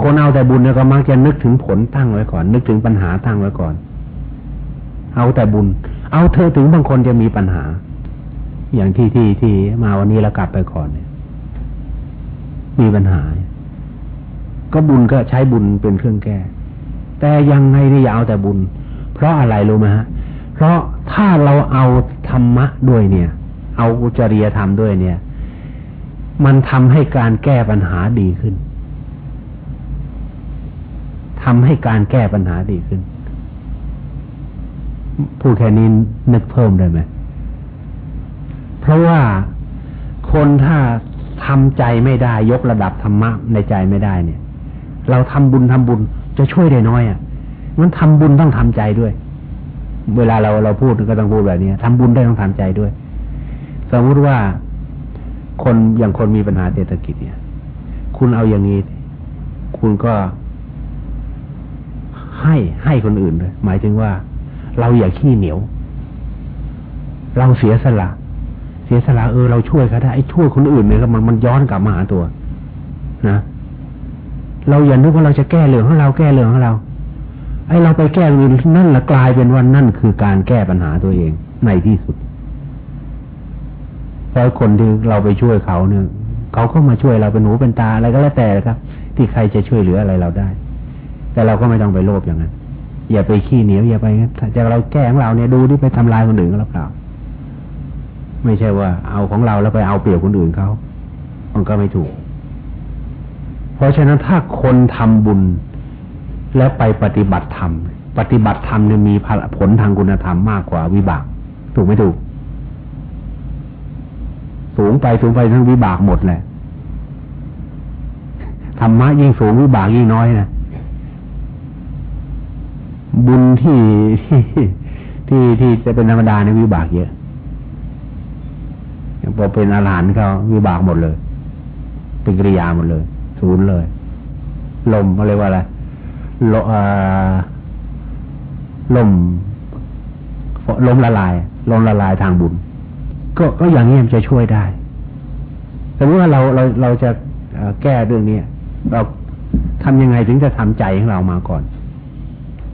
S2: คนเอาแต่บุญเนี่ยก็มักจะนึกถึงผลตั้งไว้ก่อน นึกถึงปัญหาตั้งไว้ก่อน เอาแต่บุญ เอาเธอถึงบางคนจะมีปัญหา อย่างที่ที่ที่มาวันนี้แล้วกลับไปก่อนเนี่ย มีปัญหา ก็บุญก็ใช้บุญเป็นเครื่องแก้ แต่ยังไงนี่อย่าเอาแต่บุญ เพราะอะไรรู้ไหมฮะ เพราะถ้าเราเอาธรรมะด้วยเนี่ย เอาอุจริยธรรมด้วยเนี่ย มันทำให้การแก้ปัญหาดีขึ้นทำให้การแก้ปัญหาดีขึ้น พูดแค่นี้นึกเพิ่มได้ไหม เพราะว่าคนถ้าทำใจไม่ได้ยกระดับธรรมะในใจไม่ได้เนี่ย เราทำบุญทำบุญจะช่วยได้น้อยอะมันทำบุญต้องทำใจด้วย เวลาเราเราพูดก็ต้องพูดแบบนี้ทำบุญได้ต้องทำใจด้วย สมมติว่าคนอย่างคนมีปัญหาเศรษฐกิจเนี่ย คุณเอาอย่างนี้คุณก็ให้ให้คนอื่นเลยหมายถึงว่า เราอย่าขี้เหนียว เราเสียสละ เสียสละเออเราช่วยเขาได้ไอ้ช่วยคนอื่นเนี่ยมันมันย้อนกลับมาหาตัว นะเราอย่านึกว่าเราจะแก้เรื่องของเราแก้เรื่องของเรา ไอ้เราไปแก้เรื่องนั่นละกลายเป็นวันนั่นคือการแก้ปัญหาตัวเองในที่สุดเพราะคนที่เราไปช่วยเขาเนี่ยเขาก็มาช่วยเราเป็นหูเป็นตาอะไรก็แล้วแต่ครับ ที่ใครจะช่วยเหลืออะไรเราได้ แต่เราก็ไม่ต้องไปโลภอย่างนั้น อย่าไปขี้เหนียวอย่าไปจะเราแก้ของเราเนี่ยดูที่ไปทำลายคนอื่นก็แล้วเปล่า ไม่ใช่ว่า เอาของเราแล้วไปเอาเปรียบคนอื่นเขามันก็ไม่ถูก เพราะฉะนั้นถ้าคนทำบุญแล้วไปปฏิบัติธรรมปฏิบัติธรรมเนี่ยมีผลทางคุณธรรมมากกว่าวิบาก ถูกไม่ถูก สูงไปสูงไปทั้งวิบากหมดแหละธรรมะยิ่งสูงวิบากยิ่งน้อยนะ บุญที่ที่ที่จะเป็นธรรมดาในวิบากเยอะพอเป็นอาหารเขาวิบากหมดเลย เป็นกิริยาหมดเลย ศูนย์เลย ลมเขาเรียกว่าอะไรลลมลมละลายลมละลายทางบุญ ก็ก็อย่างนี้มันจะช่วยได้สมมติว่าเราเราเราจะแก้เรื่องนี้เราทำยังไงถึงจะทำใจของเรามาก่อน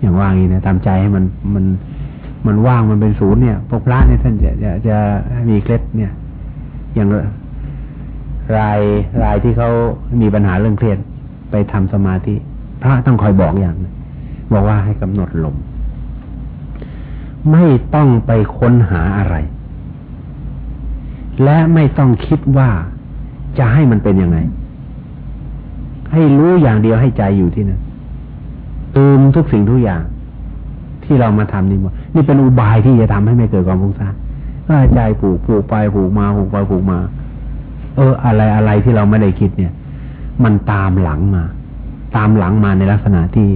S2: อย่างว่างี้นะตามใจให้มันมันมันว่างมันเป็นศูนย์เนี่ยพวกพระเนี่ยท่านจะจะจะมีเคล็ดเนี่ย อย่างรายรายที่เขามีปัญหาเรื่องเครียดไปทำสมาธิพระต้องคอยบอกอย่างบอกว่าให้กำหนดลม ไม่ต้องไปค้นหาอะไร และไม่ต้องคิดว่าจะให้มันเป็นยังไง ให้รู้อย่างเดียวให้ใจอยู่ที่นั่น ลืมทุกสิ่งทุกอย่าง ที่เรามาทำนี่หมดนี่เป็นอุบายที่จะทำให้ไม่เกิดความฟุ้งซ่านถ้าใจผูกผูกไปผูกมาผูกไปผูกมา เออ อะไรอะไรที่เราไม่ได้คิดเนี่ย มันตามหลังมา ตามหลังมาในลักษณะที่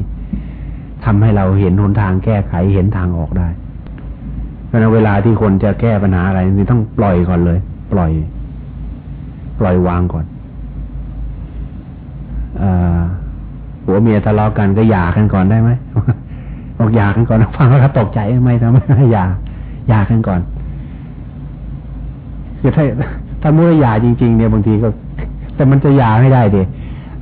S2: ทำให้เราเห็นหนทางแก้ไขเห็นทางออกได้เพราะนั้นเวลาที่คนจะแก้ปัญหาอะไรนี่ต้องปล่อยก่อนเลย ปล่อย ปล่อยวางก่อนอ หัวเมียทะเลาะกันก็หย่ากันก่อนได้ไหมบอกหย่ากันก่อนฟังแล้วตกใจไหมทำไมหย่าหย่ากันก่อนคือถ้าถ้าเมื่อหย่าจริง ๆ เนี่ยบางทีก็ แต่มันจะหย่าไม่ได้เด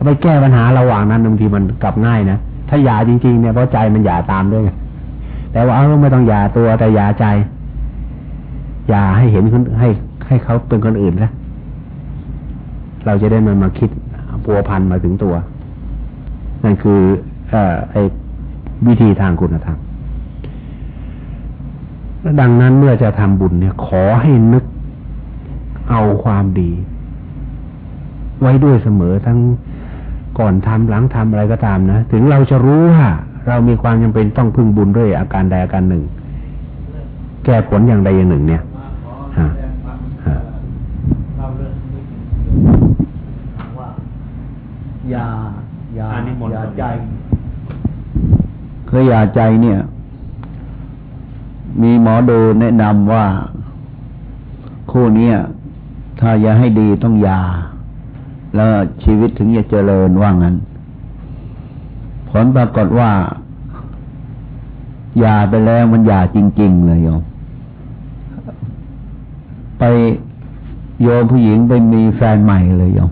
S2: ไปแก้ปัญหาระหว่างนั้นบางทีมันกลับง่ายนะถ้าหย่าจริงๆเนี่ยเพราะใจมันหย่าตามด้วยแต่ว่าเอาไม่ต้องหย่าตัวแต่หย่าใจหย่าให้เห็นให้ ให้เขาเป็นคนอื่นนะเราจะได้มันมาคิดปัวพันมาถึงตัว นั่นคืออไอ้วิธีทางคุณธรรม ดังนั้นเมื่อจะทำบุญเนี่ย ขอให้นึกเอาความดี ไว้ด้วยเสมอทั้งก่อนทำหลังทำอะไรก็ตามนะ ถึงเราจะรู้ว่าเรามีความจำเป็นต้องพึ่งบุญด้วยอาการใดอาการหนึ่ง แก้ผลอย่างใดอย่างหนึ่ง เนี่ยฮะฮะ
S1: ยา ยายาใจ
S3: คือยาใจเนี่ย มีหมอดูแนะนำว่า คู่นี้ถ้าอยากให้ดีต้องยา แล้วชีวิตถึงจะเจริญว่างั้น ผลปรากฏว่ายาไปแล้วมันยาจริง ๆ เลยโยม ไปโยมผู้หญิงไปมีแฟนใหม่เลยโยม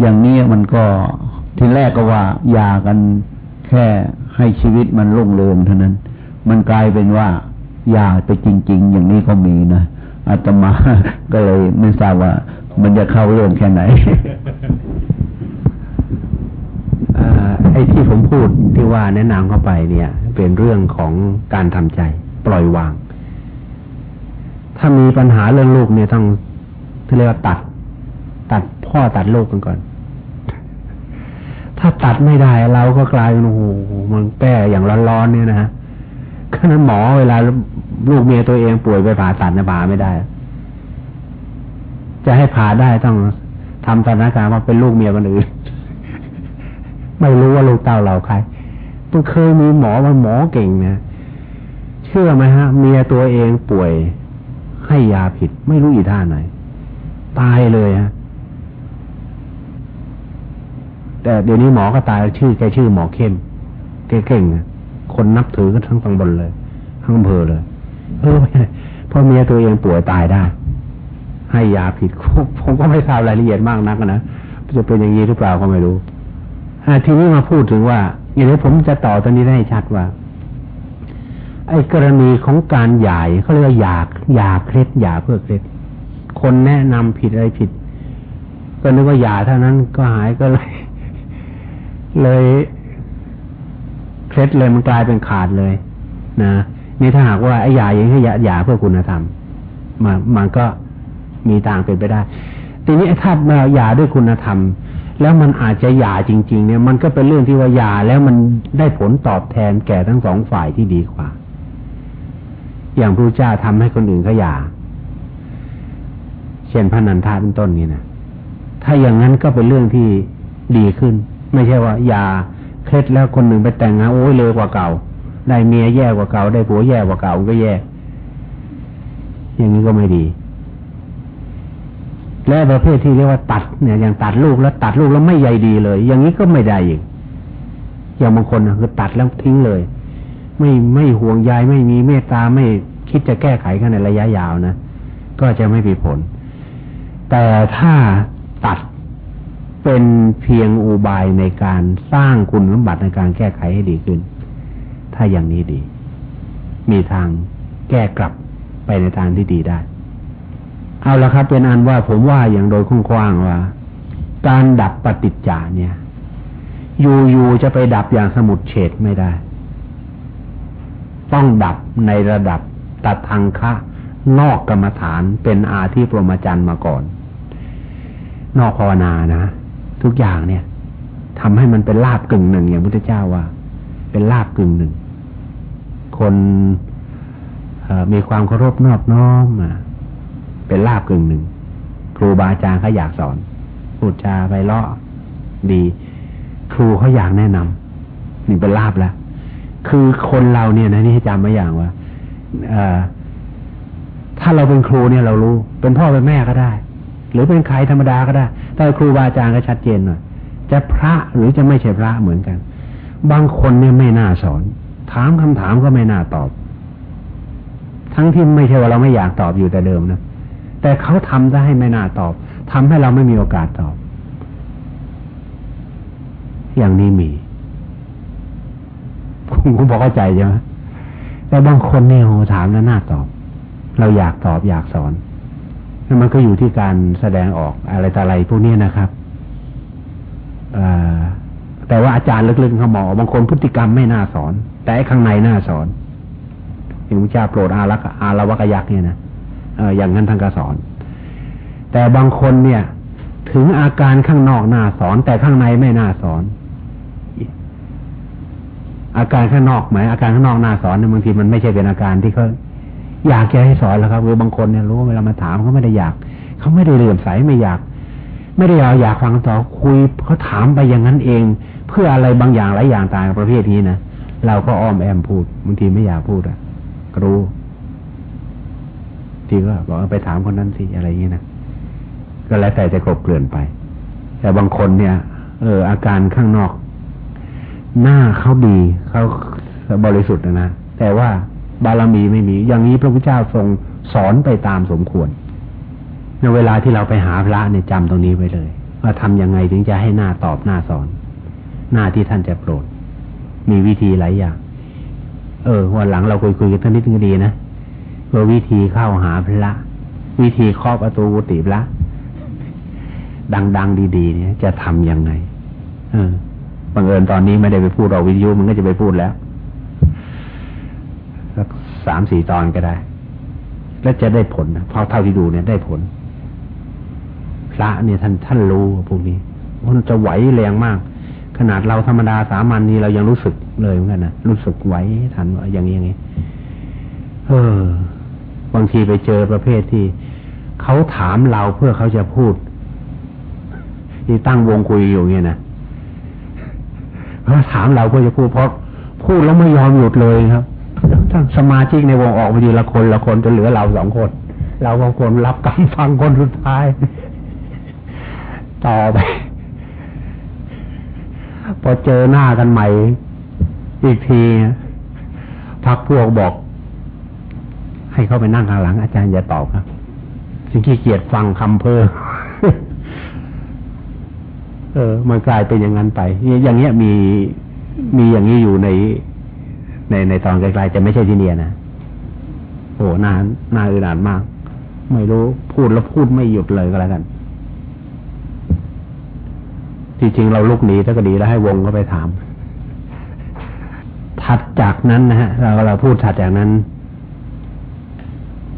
S3: อย่างนี้มันก็ทีแรกก็ว่ายากันแค่ให้ชีวิตมันรุ่งเรืองเท่านั้น มันกลายเป็นว่ายาไปจริง ๆ อย่างนี้ก็มีนะอาตมาก็เลยไม่ทราบว่า มันจะเข้าเรื่องแค่ไหน
S2: ไอ้ที่ผมพูดที่ว่าแนะนำเข้าไปเนี่ย เป็นเรื่องของการทำใจ ปล่อยวาง ถ้ามีปัญหาเรื่องลูกเนี่ยต้องที่เรียกว่าตัด ตัดพ่อตัดลูกกันก่อน ถ้าตัดไม่ได้เราก็กลายเป็นโอ้โหมันแป้อย่างร้อนๆเนี่ยนะฮะขณะหมอเวลาลูกเมียตัวเองป่วยไปผ่าตัดนะผ่าไม่ได้ จะให้ผ่าได้ต้องทำสถานการณ์ว่าเป็นลูกเมียคนอื่นไม่รู้ว่าลูกเต้าเราใครต้องเคยมีหมอมันหมอเก่งนะเชื่อไหมฮะ เมียตัวเองป่วยให้ยาผิด ไม่รู้อีท่าไหน ตายเลยฮะ แต่เดี๋ยวนี้หมอก็ตายชื่อแกชื่อหมอเข้มแกเก่งคนนับถือกันทั้งตำบลเลยทั้งอำเภอเลยเออพ่อเมียตัวเองป่วยตายได้ ให้ยาผิดผมก็ไม่ทราบรายละเอียดมากนักนะจะเป็นอย่างนี้หรือเปล่าก็ไม่รู้ทีนี้มาพูดถึงว่าอย่างนี้ผมจะต่อตอนนี้ได้ชัดว่า ไอ้กรณีของการหย่าเขาเรียกว่าหยาหยาเคล็ดหยาเพื่อเคล็ดคนแนะนำผิดอะไรผิด ก็นึกว่ายาเท่านั้นก็หายก็เลย เลยเคล็ดเลยมันกลายเป็นขาดเลย นะนี่ถ้าหากว่าไอ้ยาอย่างนี้ยายาเพื่อคุณธรรมมันมันก็มีทางเป็นไปได้ ทีนี้ถ้าเมายาด้วยคุณธรรม แล้วมันอาจจะหยาจริง ๆ เนี่ย มันก็เป็นเรื่องที่ว่าหยาแล้วมันได้ผลตอบแทนแก่ทั้งสองฝ่ายที่ดีกว่า อย่างพระเจ้าทำให้คนอื่นเขาหยาเช่นพระนันทาเป็นต้นนี่นะถ้าอย่างนั้นก็เป็นเรื่องที่ดีขึ้น ไม่ใช่ว่าหยาเคล็ดแล้วคนหนึ่งไปแต่งงานโอ้ยเร็วกว่าเก่า ได้เมียแย่กว่าเก่า ได้ผัวแย่กว่าเก่าก็แย่อย่างนี้ก็ไม่ดี และประเภทที่เรียกว่าตัดเนี่ยอย่างตัดลูกแล้วตัดลูกแล้วไม่ใยดีเลย อย่างนี้ก็ไม่ได้อีกอย่างบางคนคือตัดแล้วทิ้งเลย ไม่ไม่ห่วงใยไม่มีเมตตาไม่คิดจะแก้ไขกันในระยะยาวนะก็จะไม่มีผล แต่ถ้าตัด เป็นเพียงอุบายในการสร้างคุณสมบัติในการแก้ไขให้ดีขึ้น ถ้าอย่างนี้ดี มีทางแก้กลับไปในทางที่ดีได้ เอาละครับ เป็นอันว่าผมว่าอย่างโดยกว้างว่า การดับปฏิจจาเนี่ย อยู่ๆจะไปดับอย่างสมุดเฉดไม่ได้ ต้องดับในระดับตัดทางคะนอกกรรมฐานเป็นอาที่ปรมจันมาก่อน นอกภาวนานะ ทุกอย่างเนี่ยทำให้มันเป็นลาบกึ่งหนึ่งอย่างพุทธเจ้าว่า เป็นลาบกึ่งหนึ่ง คนมีความเคารพนอบน้อมเป็นลาบกึ่งหนึ่ง ครูบาอาจารย์เขาอยากสอน พูดจาไปเลาะดี ครูเขาอยากแนะนำนี่เป็นลาบแล้ว คือคนเราเนี่ยนะนี่ให้จำมาอย่างว่าถ้าเราเป็นครูเนี่ยเรารู้ เป็นพ่อเป็นแม่ก็ได้ หรือเป็นใครธรรมดาก็ได้ แต่ครูบาอาจารย์ก็ชัดเจนหน่อยจะพระหรือจะไม่ใช่พระเหมือนกัน บางคนเนี่ยไม่น่าสอน ถามคำถามก็ไม่น่าตอบ ทั้งที่ไม่ใช่ว่าเราไม่อยากตอบอยู่แต่เดิมนะแต่เขาทำได้ให้ไม่น่าตอบทำให้เราไม่มีโอกาสตอบ อย่างนี้มีคุณคุณบอเข้าใจใช่ไหมแต่บางคนเนี่ยโหถามแล้วน่าตอบ เราอยากตอบอยากสอน แล้วมันก็อยู่ที่การแสดงออกอะไรต่ออะไรพวกนี้นะครับแต่ว่าอาจารย์ลึกๆเขาบอกบางคนพฤติกรรมไม่น่าสอน แต่ข้างในน่าสอนอย่างพระเจ้าโปรดอารักอาลวกยักษ์เนี่ยนะเอออย่างนั้นท่านก็สอน แต่บางคนเนี่ย ถึงอาการข้างนอกน่าสอน แต่ข้างในไม่น่าสอน อาการข้างนอกหมายอาการข้างนอกน่าสอนเนี่ยบางทีมันไม่ใช่เป็นอาการที่เขา อยากจะให้สอนแล้วครับคือบางคนเนี่ยรู้เวลามาถามเขาไม่ได้อยากเขาไม่ได้เลื่อมใสไม่อยาก ไม่ได้เอาอยากฟังต่อคุยเขาถามไปอย่างนั้นเอง เพื่ออะไรบางอย่างหลายอย่างต่างประเภทนี้นะเราก็อ้อมแอมพูดบางทีไม่อยากพูดอะรู้ทีก็บอกไปถามคนนั้นสิอะไรอย่างนี้นะก็แล้วแต่จะกบเกลื่อนไป แต่บางคนเนี่ย เออ อาการข้างนอก หน้าเขาดีเขาบริสุทธิ์นะแต่ว่า บารมีไม่มี อย่างนี้พระพุทธเจ้าทรงสอนไปตามสมควร ในเวลาที่เราไปหาพระเนี่ยจำตรงนี้ไว้เลย ว่าทำยังไงถึงจะให้หน้าตอบหน้าสอน หน้าที่ท่านจะโปรด มีวิธีหลายอย่าง เออวันหลังเราคุยคุยกันท่านนิดนึงดีนะว่าวิธีเข้าหาพระ วิธีครอบประตูกุฏิพระดังๆดีๆ เนี่ยจะทำยังไง เออบังเอิญตอนนี้ไม่ได้ไปพูดออกวิทยุมันก็จะไปพูดแล้ว สามสี่ตอนก็ได้ แล้วจะได้ผลเพราะเท่าที่ดูเนี่ยได้ผล พระเนี่ยท่านท่านรู้พวกนี้มันจะไหวแรงมาก ขนาดเราธรรมดาสามัญนี้เรายังรู้สึกเลยเหมือนกันนะรู้สึกไหวทันว่าอย่างนี้อย่างนี้เออบางทีไปเจอประเภทที่เขาถามเราเพื่อเขาจะพูด ที่ตั้งวงคุยอยู่เนี่ยนะเขาถามเราเพื่อจะพูดเพราะพูดแล้วไม่ยอมหยุดเลยครับ ทั้งสมาชิกในวงออกไปทีละคนละคนจนเหลือเราสองคน เราบางคนรับกรรมฟังคนสุดท้าย ต่อไป พอเจอหน้ากันใหม่ อีกทีพักพวกบอก ให้เข้าไปนั่งข้างหลัง อาจารย์อย่าตอบครับสิ่งที่เกียดฟังคำเพ้อเออ มันกลายเป็นอย่างนั้นไป อย่างเงี้ยมีมีอย่างนี้อยู่ใน ในในตอนไกลๆจะไม่ใช่ที่เนียนะโอ้นานนาอึดอัดมาก ไม่รู้พูดแล้วพูดไม่หยุดเลยก็แล้วกันจริงๆเราลุกหนีถ้าก็ดีแล้วให้วงก็ไปถาม ถัดจากนั้นนะฮะ เราเราพูดถัดจากนั้น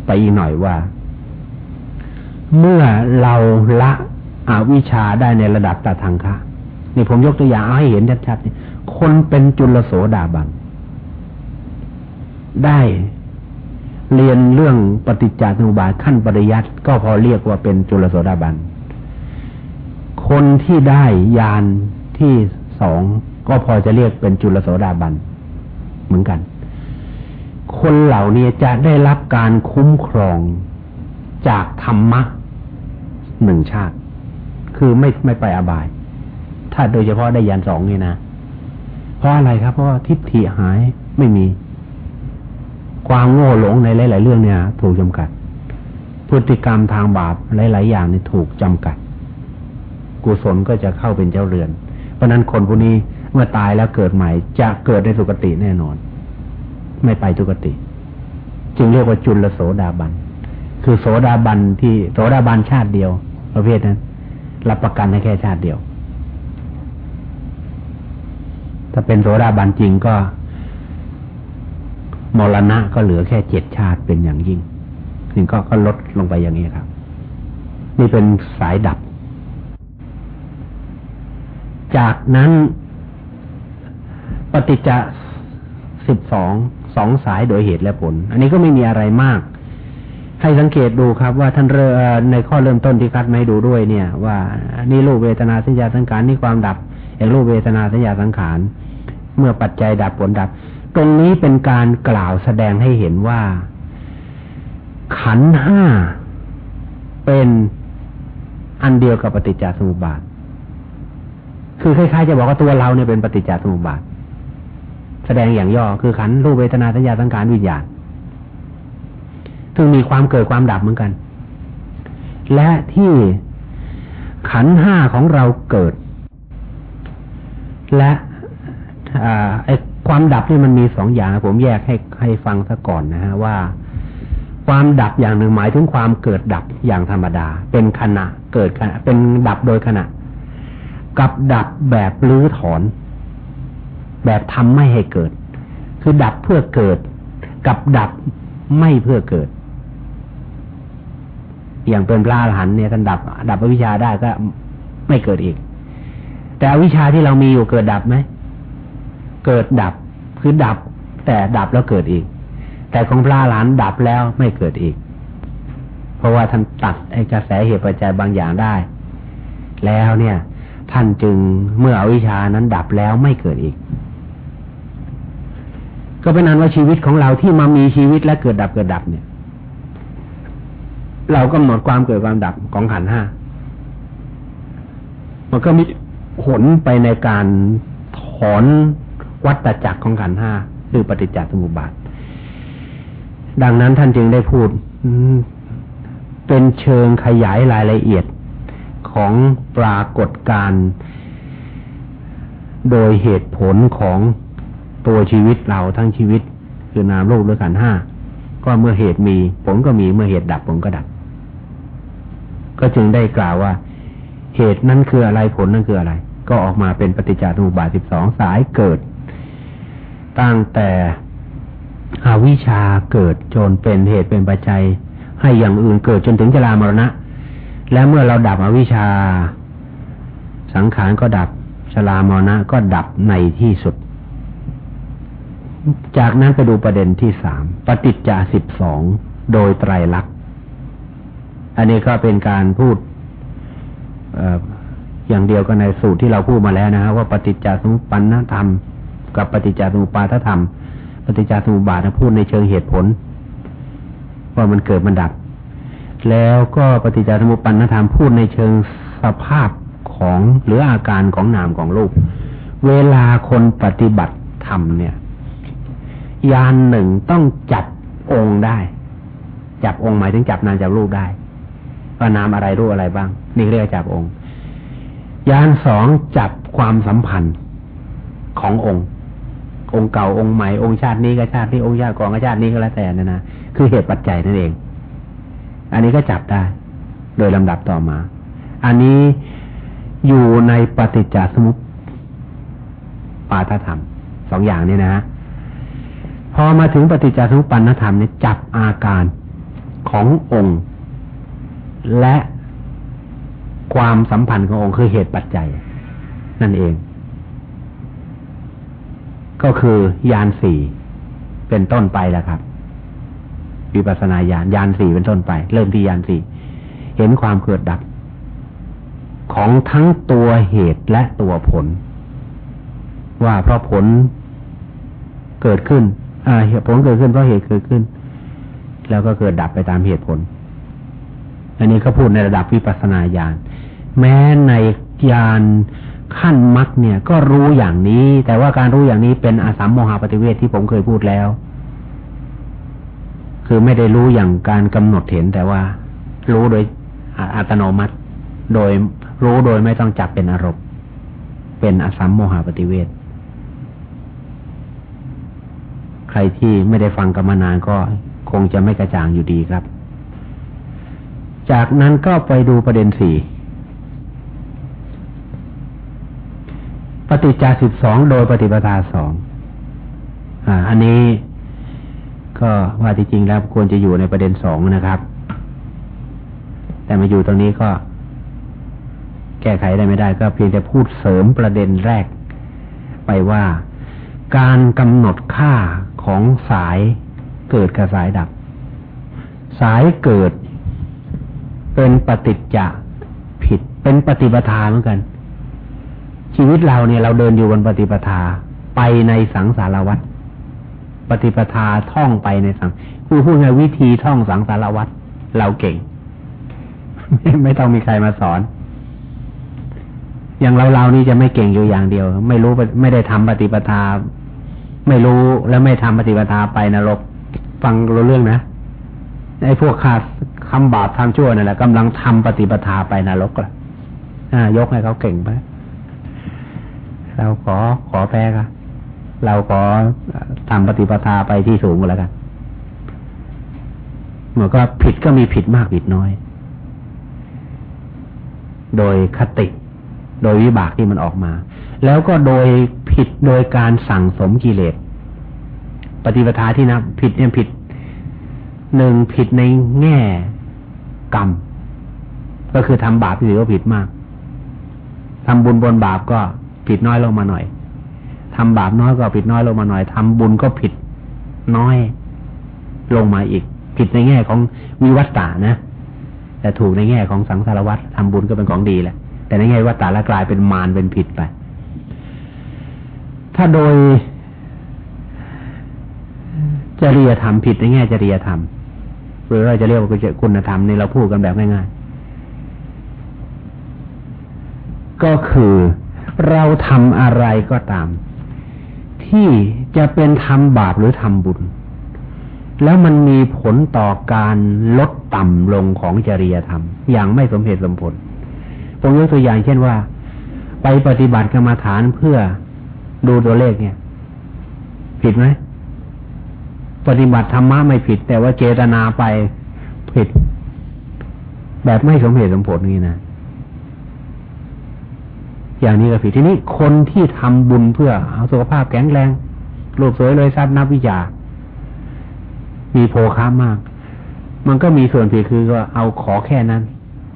S2: ไปอีกหน่อยว่า เมื่อเราละอวิชาได้ในระดับตาทางคะนี่ผมยกตัวอย่างให้เห็นชัดๆคนเป็นจุลโสดาบัน ได้เรียนเรื่องปฏิจจสมุปบาทขั้นปริยัติก็พอเรียกว่าเป็นจุลโสดาบัน คนที่ได้ยานที่สองก็พอจะเรียกเป็นจุลโสดาบัน เหมือนกัน คนเหล่านี้จะได้รับการคุ้มครองจากธรรมะหนึ่งชาติ คือไม่ไม่ไปอบาย ถ้าโดยเฉพาะได้ยานสองนี่นะ เพราะอะไรครับ เพราะว่าทิฏฐิหายไม่มี ความโง่หลงในหลาย ๆ เรื่องเนี่ย ถูกจำกัด พฤติกรรมทางบาปหลาย ๆ อย่างนี่ถูกจำกัด กุศลก็จะเข้าเป็นเจ้าเรือน เพราะนั้นคนพวกนี้เมื่อตายแล้วเกิดใหม่ จะเกิดในสุคติแน่นอน ไม่ไปสุคติ จึงเรียกว่าจุลโสดาบัน คือโสดาบันที่โสดาบันชาติเดียว ประเภทนั้น รับประกันให้แค่ชาติเดียว ถ้าเป็นโสดาบันจริงก็ มรณะก็เหลือแค่เจ็ดชาติเป็นอย่างยิ่งนี่ก็ก็ลดลงไปอย่างนี้ครับ นี่เป็นสายดับ จากนั้นปฏิจจสิบสองสองสายโดยเหตุและผล อันนี้ก็ไม่มีอะไรมาก ให้สังเกตดูครับว่าท่านเรในข้อเริ่มต้นที่คัดมาให้ดูด้วยเนี่ย ว่านี่รูปเวทนาสัญญาสังขารนี่ความดับอย่งรูปเวทนาสัญญาสังขาร เมื่อปัจจัยดับผลดับ ตรงนี้เป็นการกล่าวแสดงให้เห็นว่า ขันห้าเป็นอันเดียวกับปฏิจจสมุปบาท คือคล้ายๆจะบอกว่าตัวเราเนี่ยเป็นปฏิจจสมุปบาท แสดงอย่างย่อคือขันรูปเวทนาสัญญาสังขารวิญญาณซึ่งมีความเกิดความดับเหมือนกัน และที่ขันห้าของเราเกิด และไอ ความดับนี่มันมีสองอย่างนะผมแยกให้ให้ฟังซะก่อนนะฮะว่า ความดับอย่างหนึ่งหมายถึงความเกิดดับอย่างธรรมดา เป็นขณะเกิดขณะ เป็นดับโดยขณะ กับดับแบบลื้อถอน แบบทำไม่ให้เกิด คือดับเพื่อเกิด กับดับไม่เพื่อเกิด อย่างเป็นพระอรหันต์เนี่ยท่านดับ ดับอวิชชาได้ก็ไม่เกิดอีก แต่อวิชชาที่เรามีอยู่เกิดดับไหมเกิดดับ คือดับ แต่ดับแล้วเกิดอีก แต่ของพระอรหันดับแล้วไม่เกิดอีก เพราะว่าท่านตัดไอ้กระแสเหตุปัจจัยบางอย่างได้ แล้วเนี่ย ท่านจึงเมื่ออวิชานั้นดับแล้วไม่เกิดอีก ก็เป็นนั้นว่าชีวิตของเราที่มามีชีวิตและเกิดดับเกิดดับเนี่ย เรากำหนดความเกิดความดับของขันห้ามันก็มีผลไปในการถอน วัตจักรของขันห้าคือปฏิจจสมุปบาท ดังนั้นท่านจึงได้พูดเป็นเชิงขยายรายละเอียดของปรากฏการโดยเหตุผลของตัวชีวิตเราทั้งชีวิต คือนามโลกด้วยกันห้าก็เมื่อเหตุมี ผลก็มีเมื่อเหตุดับผลก็ดับ ก็จึงได้กล่าวว่า เหตุนั้นคืออะไรผลนั้นคืออะไร ก็ออกมาเป็นปฏิจจสมุปบาทสิบสองสายเกิด ตั้งแต่อวิชาเกิดจนเป็นเหตุเป็นปัจจัย ให้อย่างอื่นเกิดจนถึงจรามรณะ และเมื่อเราดับอวิชา สังขารก็ดับชรามรณะก็ดับในที่สุด จากนั้นไปดูประเด็นที่สามปฏิจจสิบสองโดยไตรลักษณ์อันนี้ก็เป็นการพูดอย่างเดียวกันในสูตรที่เราพูดมาแล้วนะฮะว่าปฏิจจสมุปปนธรรม กับปฏิจจสมุปาทธรรม ปฏิจจสมุปบาทพูดในเชิงเหตุผล ว่ามันเกิดมันดับ แล้วก็ปฏิจจสมุปปนธรรมพูดในเชิงสภาพของหรืออาการของนามของรูป เวลาคนปฏิบัติธรรมเนี่ย ยานหนึ่งต้องจับองค์ได้ จับองค์หมายถึงจับนามจับรูปได้ว่านามอะไรรู้อะไรบ้าง นี่เรียกจับองค์ยานสองจับความสัมพันธ์ขององค์ องค์เก่าองค์ใหม่องค์ชาตินี้กับชาตินี้องค์ชาติก่อนกับชาตินี้ก็แล้วแต่นะนะคือเหตุปัจจัยนั่นเอง อันนี้ก็จับได้ โดยลำดับต่อมา อันนี้อยู่ในปฏิจจสมุปปาทธรรมสองอย่างนี้นะ พอมาถึงปฏิจจสมุปปนธรรมเนี่ยจับอาการขององค์ และความสัมพันธ์ขององค์คือเหตุปัจจัย นั่นเอง ก็คือยานสี่เป็นต้นไปแล้วครับ วิปัสนาญาณยานสี่เป็นต้นไป เริ่มที่ยานสี่เห็นความเกิดดับ ของทั้งตัวเหตุและตัวผล ว่าเพราะผลเกิดขึ้นอ่าผลเกิดขึ้นเพราะเหตุเกิดขึ้น แล้วก็เกิดดับไปตามเหตุผล อันนี้เขาพูดในระดับวิปัสนาญาณแม้ในญาณ ขั้นมรรคเนี่ยก็รู้อย่างนี้ แต่ว่าการรู้อย่างนี้เป็นอาสัมโมหะปฏิเวทที่ผมเคยพูดแล้ว คือไม่ได้รู้อย่างการกำหนดเห็นแต่ว่า รู้โดยอัตโนมัติ โดยรู้โดยไม่ต้องจับเป็นอารมณ์เป็นอสัมโมหะปฏิเวทใครที่ไม่ได้ฟังกรรมนานก็คงจะไม่กระจ่างอยู่ดีครับ จากนั้นก็ไปดูประเด็นสี่ ปฏิจจสิบสองโดยปฏิปทาสองอ่าอันนี้ก็ว่าจริงแล้วควรจะอยู่ในประเด็นสองนะครับ แต่มาอยู่ตรงนี้ก็ แก้ไขได้ไม่ได้ ก็เพียงแต่พูดเสริมประเด็นแรก ไปว่าการกำหนดค่าของสายเกิดกับสายดับ สายเกิดเป็นปฏิจจะผิด เป็นปฏิปทาเหมือนกัน ชีวิตเราเนี่ยเราเดินอยู่บนปฏิปทาไปในสังสารวัฏปฏิปทาท่องไปในสังคือพูดง่ายวิธีท่องสังสารวัฏเราเก่ง ไม่ต้องมีใครมาสอน อย่างเราเรานี่จะไม่เก่งอยู่อย่างเดียว ไม่รู้ไม่ได้ทำปฏิปทา ไม่รู้แล้วไม่ทำปฏิปทาไปนรก ฟังรู้เรื่องนะไอ้พวกขาดคำบาปทำชั่วนั่นแหละกำลังทำปฏิปทาไปนรกละอ่ายกให้เขาเก่งไป เราขอขอแพ้ค่ะ เราขอทำปฏิปทาไปที่สูงกแล้วกันเหมื่อก็ผิดก็มีผิดมากผิดน้อย โดยคติ โดยวิบากที่มันออกมา แล้วก็โดยผิดโดยการสั่งสมกิเลส ปฏิปทาที่นะผิดเนี่ยผิดหนึ่งผิดในแง่กรรม ก็คือทำบาปถือว่าผิดมากทำบุญบนบาปก็ ผิดน้อยลงมาหน่อยทำบาปน้อยก็ผิดน้อยลงมาหน่อยทำบุญก็ผิดน้อยลงมาอีก ผิดในแง่ของวิวัตตานะ แต่ถูกในแง่ของสังสารวัตรทำบุญก็เป็นของดีแหละ แต่ในแง่วัตตาละกลายเป็นมารเป็นผิดไป ถ้าโดยจริยธรรมผิดในแง่จริยธรรมหรือเราจะเรียกว่าคุณธรรมในเราพูดกันแบบง่ายๆ ก็คือ เราทำอะไรก็ตาม ที่จะเป็นทำบาปหรือทำบุญ แล้วมันมีผลต่อการลดต่ำลงของจริยธรรม อย่างไม่สมเหตุสมผลผมยกตัวอย่างเช่นว่า ไปปฏิบัติกรรมฐานเพื่อดูตัวเลขเนี่ย ผิดไหมปฏิบัติธรรมะไม่ผิด แต่ว่าเจตนาไปผิด แบบไม่สมเหตุสมผลนี่นะ อย่างนี้ก็ผิดทีนี้คนที่ทำบุญเพื่อเอาสุขภาพแข็งแรงรูปสวยเลยทรัพย์นับวิจามีโภค้ามาก มันก็มีส่วนผิดคือก็เอาขอแค่นั้น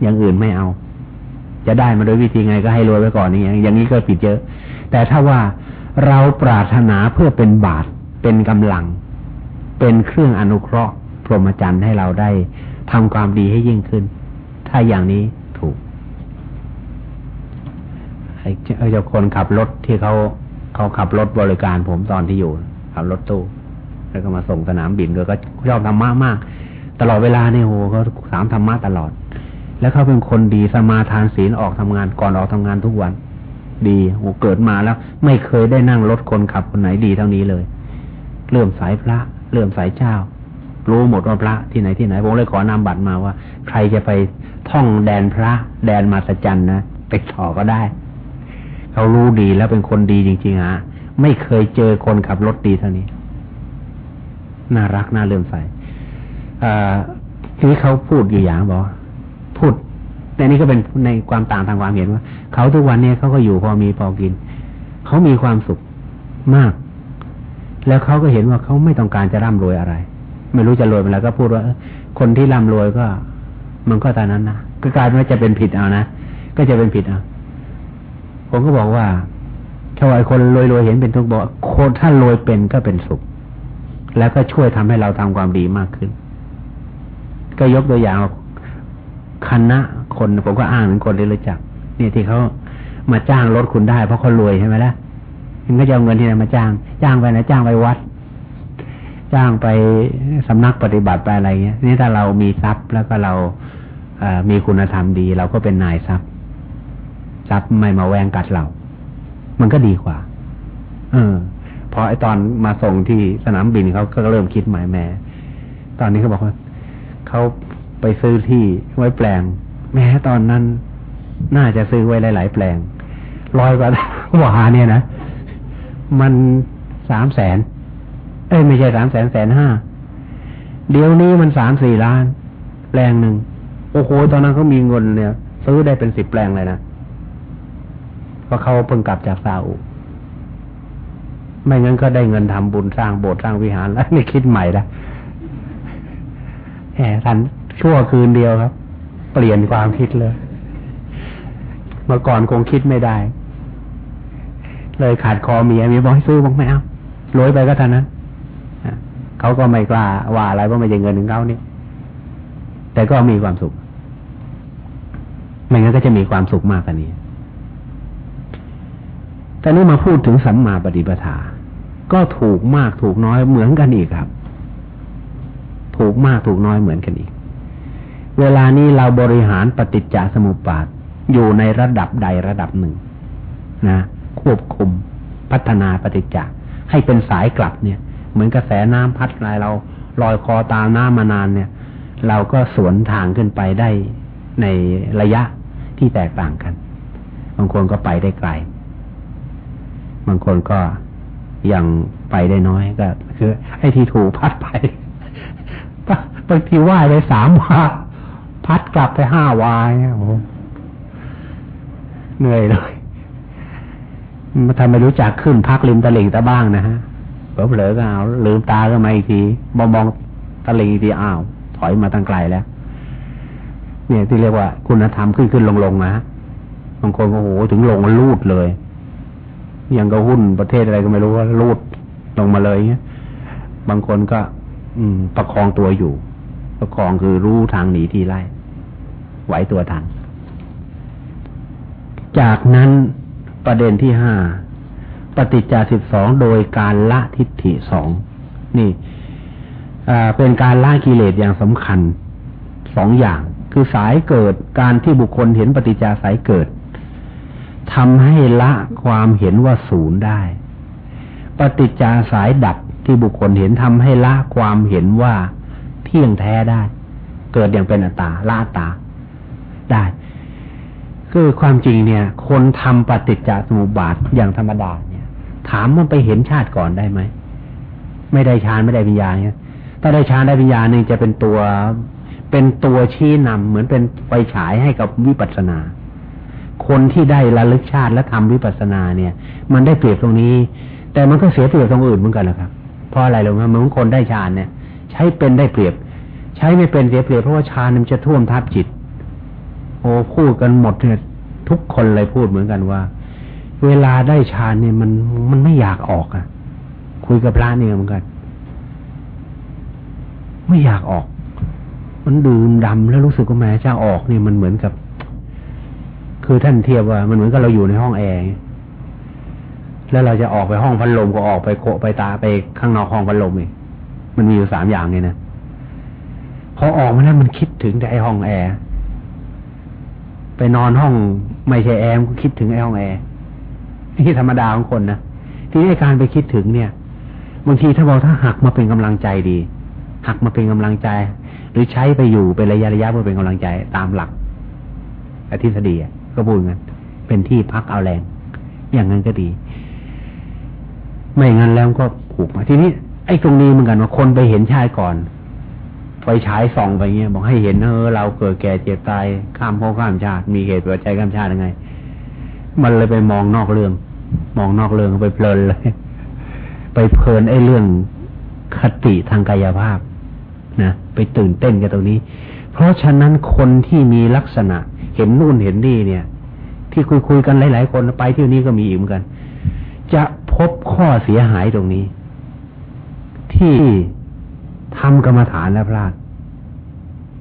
S2: อย่างอื่นไม่เอา จะได้มาโดยวิธีไงก็ให้รวยไว้ก่อนนี่อย่างนี้ก็ผิดเยอะ แต่ถ้าว่าเราปรารถนาเพื่อเป็นบาตเป็นกำลัง เป็นเครื่องอนุเคราะห์พรหมจรรย์ให้เราได้ทำความดีให้ยิ่งขึ้น ถ้าอย่างนี้ถูกไอ้ เจ้าคนขับรถที่เขาเขาขับรถบริการผมตอนที่อยู่ขับรถตู้ แล้วก็มาส่งสนามบินด้วยก็ชอบธรรมะมาก ตลอดเวลาเนี่ยโหเขาสามธรรมะตลอด แล้วเขาเป็นคนดีสมาทานศีลออกทำงานก่อนออกทำงานทุกวัน ดีโหเกิดมาแล้ว ไม่เคยได้นั่งรถคนขับคนไหนดีเท่านี้เลยเริ่มสายพระเลื่อมสายเจ้า รู้หมดว่าพระที่ไหนที่ไหนผมเลยขอนำบัตรมาว่า ใครจะไปท่องแดนพระ แดนมาสจันนะไปต่อก็ได้ เขารู้ดีแล้วเป็นคนดีจริงๆอะไม่เคยเจอคนขับรถดีเท่านี้ น่ารักน่าเลื่อมใสทีนี้เขาพูดอยู่อย่างบอกพูด แต่นี้ก็เป็นในความต่างทางความเห็นว่า เขาทุกวันนี้เขาก็อยู่พอมีพอกิน เขามีความสุขมาก แล้วเขาก็เห็นว่าเขาไม่ต้องการจะร่ำรวยอะไร ไม่รู้จะรวยเมื่อไรก็พูดว่าคนที่ร่ำรวยก็ มันก็ตานั้นนะก็กลายเป็นว่าจะเป็นผิดเอานะก็จะเป็นผิดเอา ผมก็บอกว่าถ้าว่าคนรวยๆเห็นเป็นทุกข์บอกคนถ้ารวยเป็นก็เป็นสุข แล้วก็ช่วยทำให้เราทำความดีมากขึ้น ก็ยกตัวอย่างคณะคนผมก็อ้างถึงคนที่รู้จักนี่ที่เขามาจ้างรถคุณได้เพราะเขารวยใช่ไหมล่ะมันก็จะเอาเงินที่ไหนมาจ้าง จ้างไปนะจ้างไปวัด จ้างไปสำนักปฏิบัติไปอะไรเงี้ย นี่ถ้าเรามีทรัพย์แล้วก็เราเอมีคุณธรรมดี เราก็เป็นนายทรัพย์ ทรัพย์ไม่มาแวงกัดเรา มันก็ดีกว่า เออพอไอตอนมาส่งที่สนามบินเขาก็เริ่มคิดหมายแม่ตอนนี้เขาบอกว่าเขาไปซื้อที่ไว้แปลง แม้ตอนนั้น น่าจะซื้อไว้หลาย ๆ แปลงร้อยกว่าว่าเนี่ยนะมันสามแสนเอ้ยไม่ใช่สามแสนแสนห้าเดี๋ยวนี้มันสามสี่ล้าน แปลงหนึ่งโอ้โหตอนนั้นเขามีเงินเนี่ย ซื้อได้เป็นสิบแปลงเลยนะ เพราะเขาเพิ่งกลับจากซาอุไม่งั้นก็ได้เงินทำบุญสร้างโบสถ์สร้างวิหารแล้วนี่คิดใหม่ละแหมทันชั่วคืนเดียวครับ เปลี่ยนความคิดเลย เมื่อก่อนคงคิดไม่ได้ เลยขาดคอเมียมีบอกให้ซื้อบอกไม่เอารวยไปก็เท่านั้นเขาก็ไม่กล้าว่าอะไรเพราะไม่ใช่เงินของเขานี่แต่ก็มีความสุขไม่งั้นก็จะมีความสุขมากกว่านี้ แต่นี่มาพูดถึงสัมมาปฏิปทา ก็ถูกมากถูกน้อยเหมือนกันอีกครับ ถูกมากถูกน้อยเหมือนกันอีก เวลานี้เราบริหารปฏิจจสมุปบาทอยู่ในระดับใดระดับหนึ่ง นะ ควบคุมพัฒนาปฏิจจให้เป็นสายกลับเนี่ย เหมือนกระแสน้ำพัดลายเราลอยคอตามน้ำมานานเนี่ย เราก็สวนทางขึ้นไปได้ในระยะที่แตกต่างกัน บางคนก็ไปได้ไกล บางคนก็ยังไปได้น้อยก็ คือ ไอ้ที่ถูกพัดไปบางทีว่ายได้สามวาพัดกลับไปห้าวายโอ้เหนื่อยเลยทำไม่รู้จักขึ้นพักริมตลิ่งตะบ้างนะฮะเผลอๆก็เอาลืมตาก็มาอีกทีมองมองตลิ่งอีกทีอ้าวถอยมาตั้งไกลแล้ว เนี่ยที่เรียกว่าคุณธรรมขึ้นขึ้นลงลงนะบางคนโอ้โหถึงลงลูดเลย อยังก็หุ้นประเทศอะไรก็ไม่รู้ว่าลูดลงมาเลยเงี้ยบางคนก็ อืม ประคองตัวอยู่ ประคองคือรู้ทางหนีที่ไล่ไหวตัวทันจากนั้นประเด็นที่ห้าปฏิจจสิบสองโดยการละทิฏฐิสองนี่เป็นการละกิเลสอย่างสำคัญสองอย่าง คือสายเกิดการที่บุคคลเห็นปฏิจจสายเกิด ทำให้ละความเห็นว่าศูนย์ได้ ปฏิจจาสายดับที่บุคคลเห็นทำให้ละความเห็นว่าเที่ยงแท้ได้ เกิดอย่างเป็นอัตตาละตาได้ คือความจริงเนี่ย คนทำปฏิจจสมุปบาทอย่างธรรมดาเนี่ย ถามมันไปเห็นชาติก่อนได้ไหมไม่ได้ฌานไม่ได้ปัญญาเนี่ยถ้าได้ฌานได้ปัญญานี่จะเป็นตัวเป็นตัวชี้นำเหมือนเป็นไฟฉายให้กับวิปัสสนา คนที่ได้ระลึกชาติและทำวิปัสสนาเนี่ย มันได้เปรียบตรงนี้ แต่มันก็เสียเปรียบตรงอื่นเหมือนกันแหละครับ เพราะอะไรหรือว่าเมือนคนได้ฌานเนี่ย ใช้เป็นได้เปรียบ ใช้ไม่เป็นเสียเปรียบเพราะว่าฌานมันจะท่วมทับจิต โอ้พูดกันหมดเนี่ยทุกคนเลยพูดเหมือนกันว่า เวลาได้ฌานเนี่ยมันมันไม่อยากออกอะ่ะ คุยกับพระเนี่ยเหมือนกัน ไม่อยากออก มันดื่มดำแล้วรู้สึกว่าแม้จะออกเนี่ยมันเหมือนกับ คือท่านเทียบว่ามันเหมือนกับเราอยู่ในห้องแอร์แล้วเราจะออกไปห้องพัดลมก็ออกไปโคไปตาไปข้างนอกห้องพัดลมเองมันมีอยู่สามอย่างไงนะพอออกมาแล้วมันคิดถึงแต่ไอห้องแอร์ไปนอนห้องไม่ใช่แอร์ก็คิดถึงไอ้ห้องแอร์นี่ธรรมดาของคนนะที่ในการไปคิดถึงเนี่ยบางทีถ้าบอกถ้าหักมาเป็นกำลังใจดี หักมาเป็นกำลังใจ หรือใช้ไปอยู่เป็นระยะระยะเพื่อเป็นกำลังใจตามหลักอธิษฎี ก็พูดงั้นเป็นที่พักเอาแรง อย่างนั้นก็ดี ไม่งั้นแล้วก็ผูกมาทีนี้ ไอ้ตรงนี้เหมือนกันว่าคนไปเห็นชายก่อนไฟฉายส่องไปเงี้ยบอกให้เห็นเออเราเกิดแก่เจ็บตายข้ามภพข้ามชาติ มีเหตุปัจจัยข้ามชาติยังไง มันเลยไปมองนอกเรื่อง มองนอกเรื่องไปเพลินเลย ไปเพลินไอ้เรื่องคติทางกายภาพนะไปตื่นเต้นกับตรงนี้ เพราะฉะนั้นคนที่มีลักษณะ เห็นนู่นเห็นนี่เนี่ย ที่คุยคุยกันหลาย ๆ คนไปที่นี้ก็มีอีกเหมือนกัน จะพบข้อเสียหายตรงนี้ ที่ทำกรรมฐานแล้วพลาด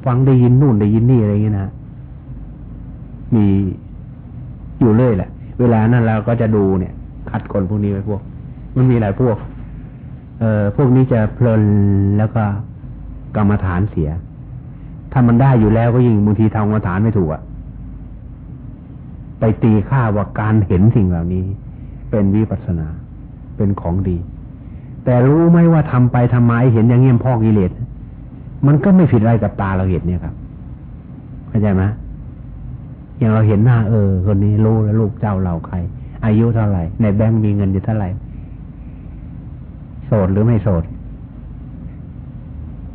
S2: ฟังได้ยินนู่นได้ยินนี่อะไรเงี้ยนะมีอยู่เรื่อยแหละ เวลานั้นเราก็จะดูเนี่ย คัดคนพวกนี้ไว้พวก มันมีหลายพวก เอ่อพวกนี้จะเพลินแล้วก็กรรมฐานเสีย ถ้ามันได้อยู่แล้วก็ยิ่งบางทีทำกรรมฐานไม่ถูกอะ ไปตีค่าว่าการเห็นสิ่งเหล่านี้ เป็นวิปัสนา เป็นของดี แต่รู้ไหมว่าทำไปทำไมเห็นอย่างเงี้ยพ่อกิเลสมันก็ไม่ผิดอะไรกับตาเราเห็นเนี่ยครับเข้าใจไหมอย่างเราเห็นหน้าเออ คนนี้รู้แล้วลูกเจ้าเราใคร อายุเท่าไหร่ ในแบงค์มีเงินอยู่เท่าไหร่โสดหรือไม่โสด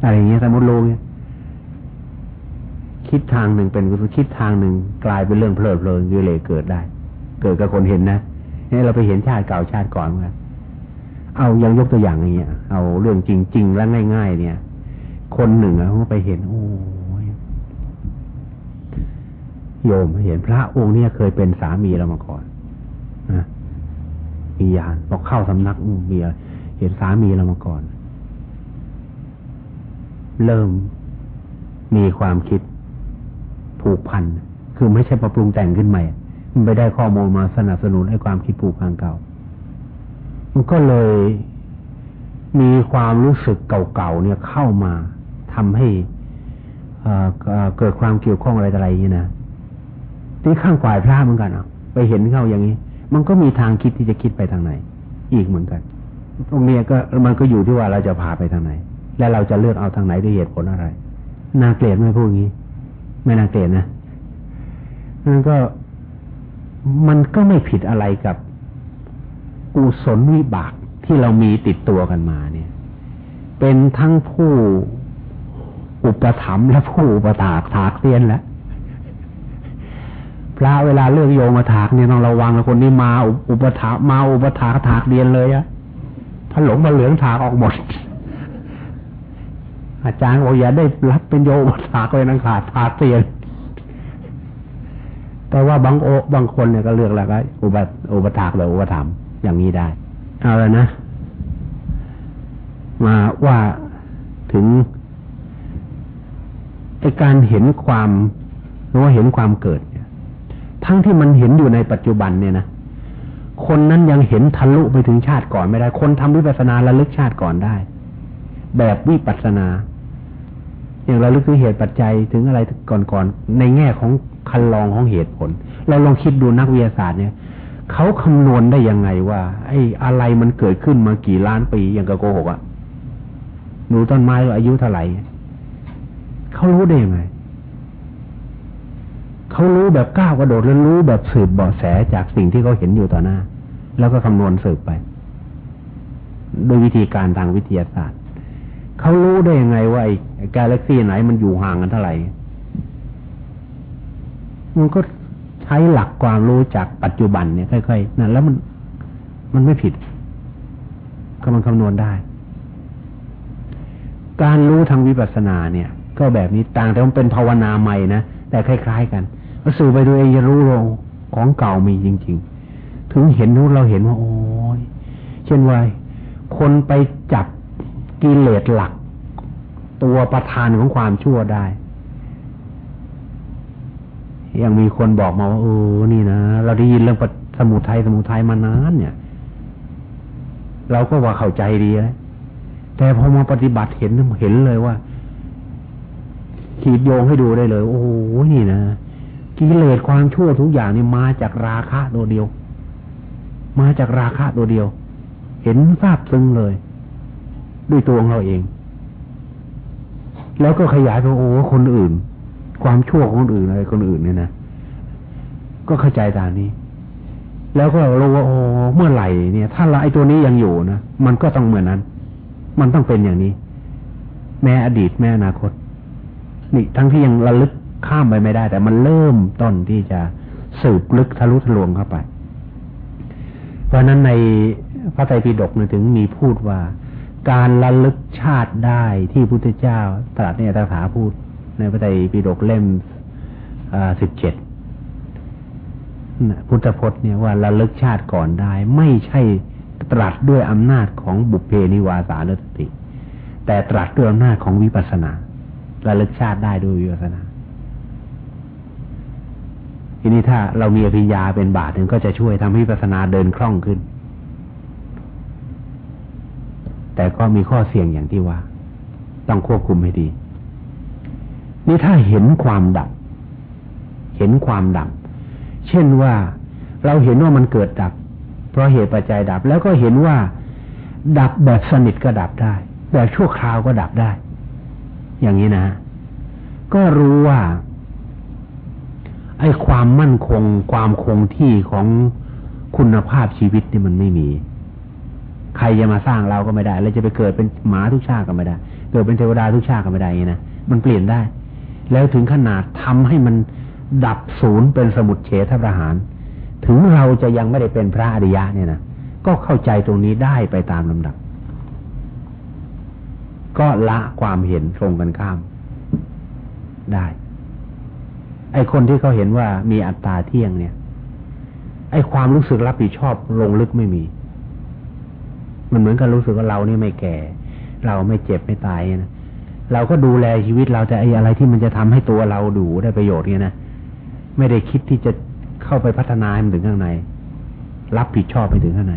S2: อะไรอย่างเงี้ยสมมติรู้เนี่ย คิดทางหนึ่งเป็นคิดทางหนึ่งกลายเป็นเรื่องเพลิดเพลินกิเลสเกิดได้ เกิดกับคนเห็นนะนี่เราไปเห็นชาติเก่าชาติก่อนมือนกันเอายังยกตัวอย่างอย่างเงี้ย เอาเรื่องจริง ๆ และง่าย ๆ เนี่ย คนหนึ่งอะเขาไปเห็น โอ้ยโยมเห็นพระองค์เนี่ยเคยเป็นสามีเรามาก่อนนะมียานบอกเข้าสำนักเมียเห็นสามีเรามาก่อน เริ่มมีความคิด ผูกพัน คือไม่ใช่ประปรุงแต่งขึ้นใหม่ไปได้ข้อมูลมาสนับสนุนให้ความคิดผูกพันเก่า มันก็เลยมีความรู้สึกเก่าๆเนี่ยเข้ามาทำให้เกิดความเกี่ยวข้องอะไรอะไรอย่างนี้นะที่ข้างฝ่ายพระเหมือนกันอะ ไปเห็นเข้าอย่างนี้ มันก็มีทางคิดที่จะคิดไปทางไหน อีกเหมือนกัน ตรงนี้ก็มันก็อยู่ที่ว่าเราจะพาไปทางไหน และเราจะเลือกเอาทางไหนด้วยเหตุผลอะไร นาเกลียดไม่พูดงี้ ไม่น่าเกลียดนะนั่นก็มันก็ไม่ผิดอะไรกับกุศลวิบากที่เรามีติดตัวกันมาเนี่ย เป็นทั้งผู้อุปถัมภ์และผู้อุปถากถากเตียนแล้วพระเวลาเลือกโยมมาถากเนี่ยต้องระวังคนนี้มาอุปถามาอุปถากถากเรียนเลยอะถ้าหลงมาเหลืองถากออกหมด อาจารย์บอกอย่าได้รับเป็นโยมถากเลยนังขาดถากเตียน แต่ว่าบางโอบางคนเนี่ยก็เลือกแล้วก็อุปอุปถากแบบอุปถัมภ์อย่างนี้ได้ เอาแล้วนะ มาว่าถึงไอการเห็นความหรือว่าเห็นความเกิดทั้งที่มันเห็นอยู่ในปัจจุบันเนี่ยนะคนนั้นยังเห็นทะลุไปถึงชาติก่อนไม่ได้ คนทำวิปัสสนาระลึกชาติก่อนได้ แบบวิปัสสนา อย่างเระลึกถึงเหตุปัจจัยถึงอะไรก่อนๆในแง่ของคันลองของเหตุผล เราลองคิดดูนักวิทยาศาสตร์เนี่ยเขาคำนวณได้ยังไงว่า ไอ้อะไรมันเกิดขึ้นมากี่ล้านปีอย่างกระโกหกอะดูต้นไม้อายุเท่าไหร่เขารู้ได้ยังไงเขารู้แบบก้าวกระโดดแล้วรู้แบบสืบเบาะแสจากสิ่งที่เขาเห็นอยู่ต่อหน้า แล้วก็คำนวณสืบไป โดยวิธีการทางวิทยาศาสตร์เขารู้ได้ยังไงว่าไอ้ กาแล็กซี่ไหนมันอยู่ห่างกันเท่าไหร่ มันก็ใช้หลักความรู้จากปัจจุบันเนี่ยค่อยๆนั่นแล้วมันมันไม่ผิด ก็มันคำนวณได้ การรู้ทางวิปัสสนาเนี่ย ก็แบบนี้ต่างแต่มันเป็นภาวนาใหม่นะแต่คล้าย ๆ กันเราสื่อไปดูเองจะรู้ลงของเก่ามีจริง ๆ ถึงเห็นนู้เราเห็นว่าโอ้ยเช่นว่าคนไปจับกิเลสหลัก ตัวประธานของความชั่วได้ ยังมีคนบอกมาว่าเออนี่นะเราได้ยินเรื่องสมุทัยสมุทัยมานานเนี่ย เราก็ว่าเข้าใจดีแล้วแต่พอมาปฏิบัติเห็นเห็นเลยว่า ขีดโยงให้ดูได้เลย โอ้โหนี่นะกิเลสความชั่วทุกอย่างนี่มาจากราคะตัวเดียว มาจากราคะตัวเดียว เห็นทราบซึ้งเลย ด้วยตัวของเราเอง แล้วก็ขยายไปโอ้คนอื่น ความชั่วของคนอื่นอะไรคนอื่นเนี่ยนะก็เข้าใจตามนี้ แล้วก็รู้ว่าโอ้เมื่อไหร่เนี่ย ถ้าไอ้ตัวนี้ยังอยู่นะมันก็ต้องเหมือนนั้น มันต้องเป็นอย่างนี้ แม้อดีตแม้อนาคต นี่ทั้งที่ยังระลึกข้ามไปไม่ได้ แต่มันเริ่มต้นที่จะสืบลึกทะลุทะลวงเข้าไป เพราะนั้นในพระไตรปิฎกเนี่ยถึงมีพูดว่า การระลึกชาติได้ที่พุทธเจ้าตรัสเนี่ยตถาพูด ในพระไตรปิฎกเล่มสิบเจ็ดพุทธพจน์เนี่ยว่าระลึกชาติก่อนได้ ไม่ใช่ตรัสด้วยอำนาจของบุพเพนิวาสานสติ แต่ตรัสด้วยอำนาจของวิปัสสนาระลึกชาติได้ด้วยวิปัสนาทีนี้ถ้าเรามีอภิญญาเป็นบาทหนึ่งก็จะช่วยทำให้วิปัสนาเดินคล่องขึ้น แต่ก็มีข้อเสี่ยงอย่างที่ว่า ต้องควบคุมให้ดี นี่ถ้าเห็นความดับ เห็นความดับ เช่นว่าเราเห็นว่ามันเกิดดับ เพราะเหตุปัจจัยดับ แล้วก็เห็นว่าดับแบบสนิทก็ดับได้ แบบชั่วคราวก็ดับได้ อย่างนี้นะ ก็รู้ว่าไอ้ความมั่นคงความคงที่ของคุณภาพชีวิตนี่มันไม่มี ใครจะมาสร้างเราก็ไม่ได้แล้วจะไปเกิดเป็นหมาทุกชาติก็ไม่ได้ เกิดเป็นเทวดาทุกชาติก็ไม่ได้ไงนะมันเปลี่ยนได้ แล้วถึงขนาดทำให้มันดับศูนย์เป็นสมุดเฉทประหาร ถึงเราจะยังไม่ได้เป็นพระอริยะเนี่ยนะก็เข้าใจตรงนี้ได้ไปตามลำดับ ก็ละความเห็นตรงกันข้ามได้ ไอคนที่เขาเห็นว่ามีอัตตาเที่ยงเนี่ย ไอความรู้สึกรับผิดชอบลงลึกไม่มี มันเหมือนกับรู้สึกว่าเรานี่ไม่แก่ เราไม่เจ็บไม่ตายนะเราก็ดูแลชีวิตเราแต่ไอ้อะไรที่มันจะทำให้ตัวเราดูได้ประโยชน์เนี่ยนะไม่ได้คิดที่จะเข้าไปพัฒนาให้มันถึงข้างใน รับผิดชอบไปถึงข้างใน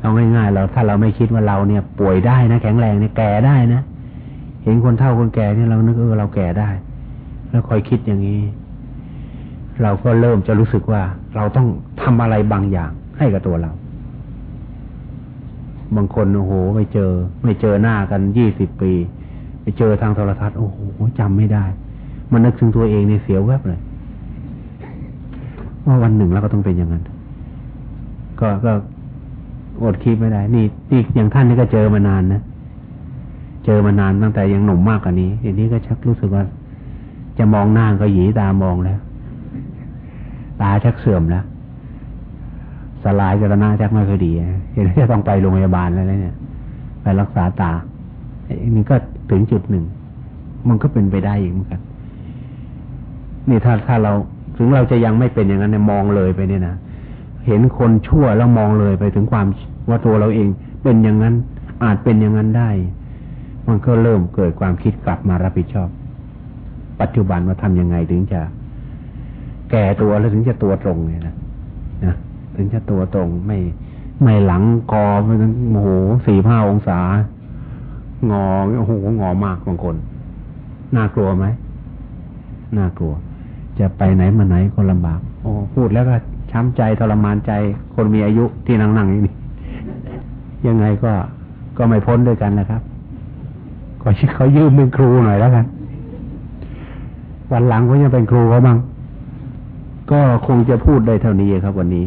S2: เอาง่ายๆเราถ้าเราไม่คิดว่าเราเนี่ย ป่วยได้นะแข็งแรงเนี่ยแก่ได้นะเห็นคนเฒ่าคนแก่เนี่ยเรานึกเออเราแก่ได้ แล้วคอยคิดอย่างนี้ เราก็เริ่มจะรู้สึกว่า เราต้องทำอะไรบางอย่าง ให้กับตัวเรา บางคนโอ้โหไม่เจอ ไม่เจอหน้ากันยี่สิบปี ไปเจอทางโทรทัศน์โอ้โหจำไม่ได้ มันนึกถึงตัวเองในเสียวแวบเลยว่าวันหนึ่งเราก็ต้องเป็นอย่างนั้น ก็ก็อดคิดไม่ได้ นี่นี่อย่างท่านนี่ก็เจอมานานนะ เจอมานานตั้งแต่ยังหนุ่มมากกว่านี้ทีนี้ก็ชักรู้สึกว่า จะมองหน้าก็หยีตามองแล้ว ตาชักเสื่อมแล้ว สลายจรณะชักไม่ค่อยดีเห็นจะต้องไปโรงพยาบาลแล้วเนี่ย ไปรักษาตาอันนี้ก็ถึงจุดหนึ่ง มันก็เป็นไปได้อีกเหมือนกัน นี่ถ้าถ้าเราถึงเราจะยังไม่เป็นอย่างนั้นเนี่ยมองเลยไปเนี่ยนะเห็นคนชั่วแล้วมองเลยไปถึงความว่าตัวเราเองเป็นอย่างนั้น อาจเป็นอย่างนั้นได้ มันก็เริ่มเกิดความคิดกลับมารับผิดชอบ ปัจจุบันว่าทำยังไงถึงจะ แก่ตัวแล้วถึงจะตัวตรงเนี่ยนะนะ ถึงจะตัวตรงไม่ไม่หลังกอไปถึงโอ้โหสี่ห้าองศา งอโอ้โหงอมากบางคน น่ากลัวไหมน่ากลัว จะไปไหนมาไหนก็ลำบาก โอ้พูดแล้วก็ช้ำใจทรมานใจ คนมีอายุที่นั่งนั่งอย่างนี้ยังไงก็ก็ไม่พ้นด้วยกันนะครับก็เขายืมเป็นครูหน่อยแล้วกันวันหลังก็ยังเป็นครูเขาบ้างก็คงจะพูดได้เท่านี้ครับวันนี้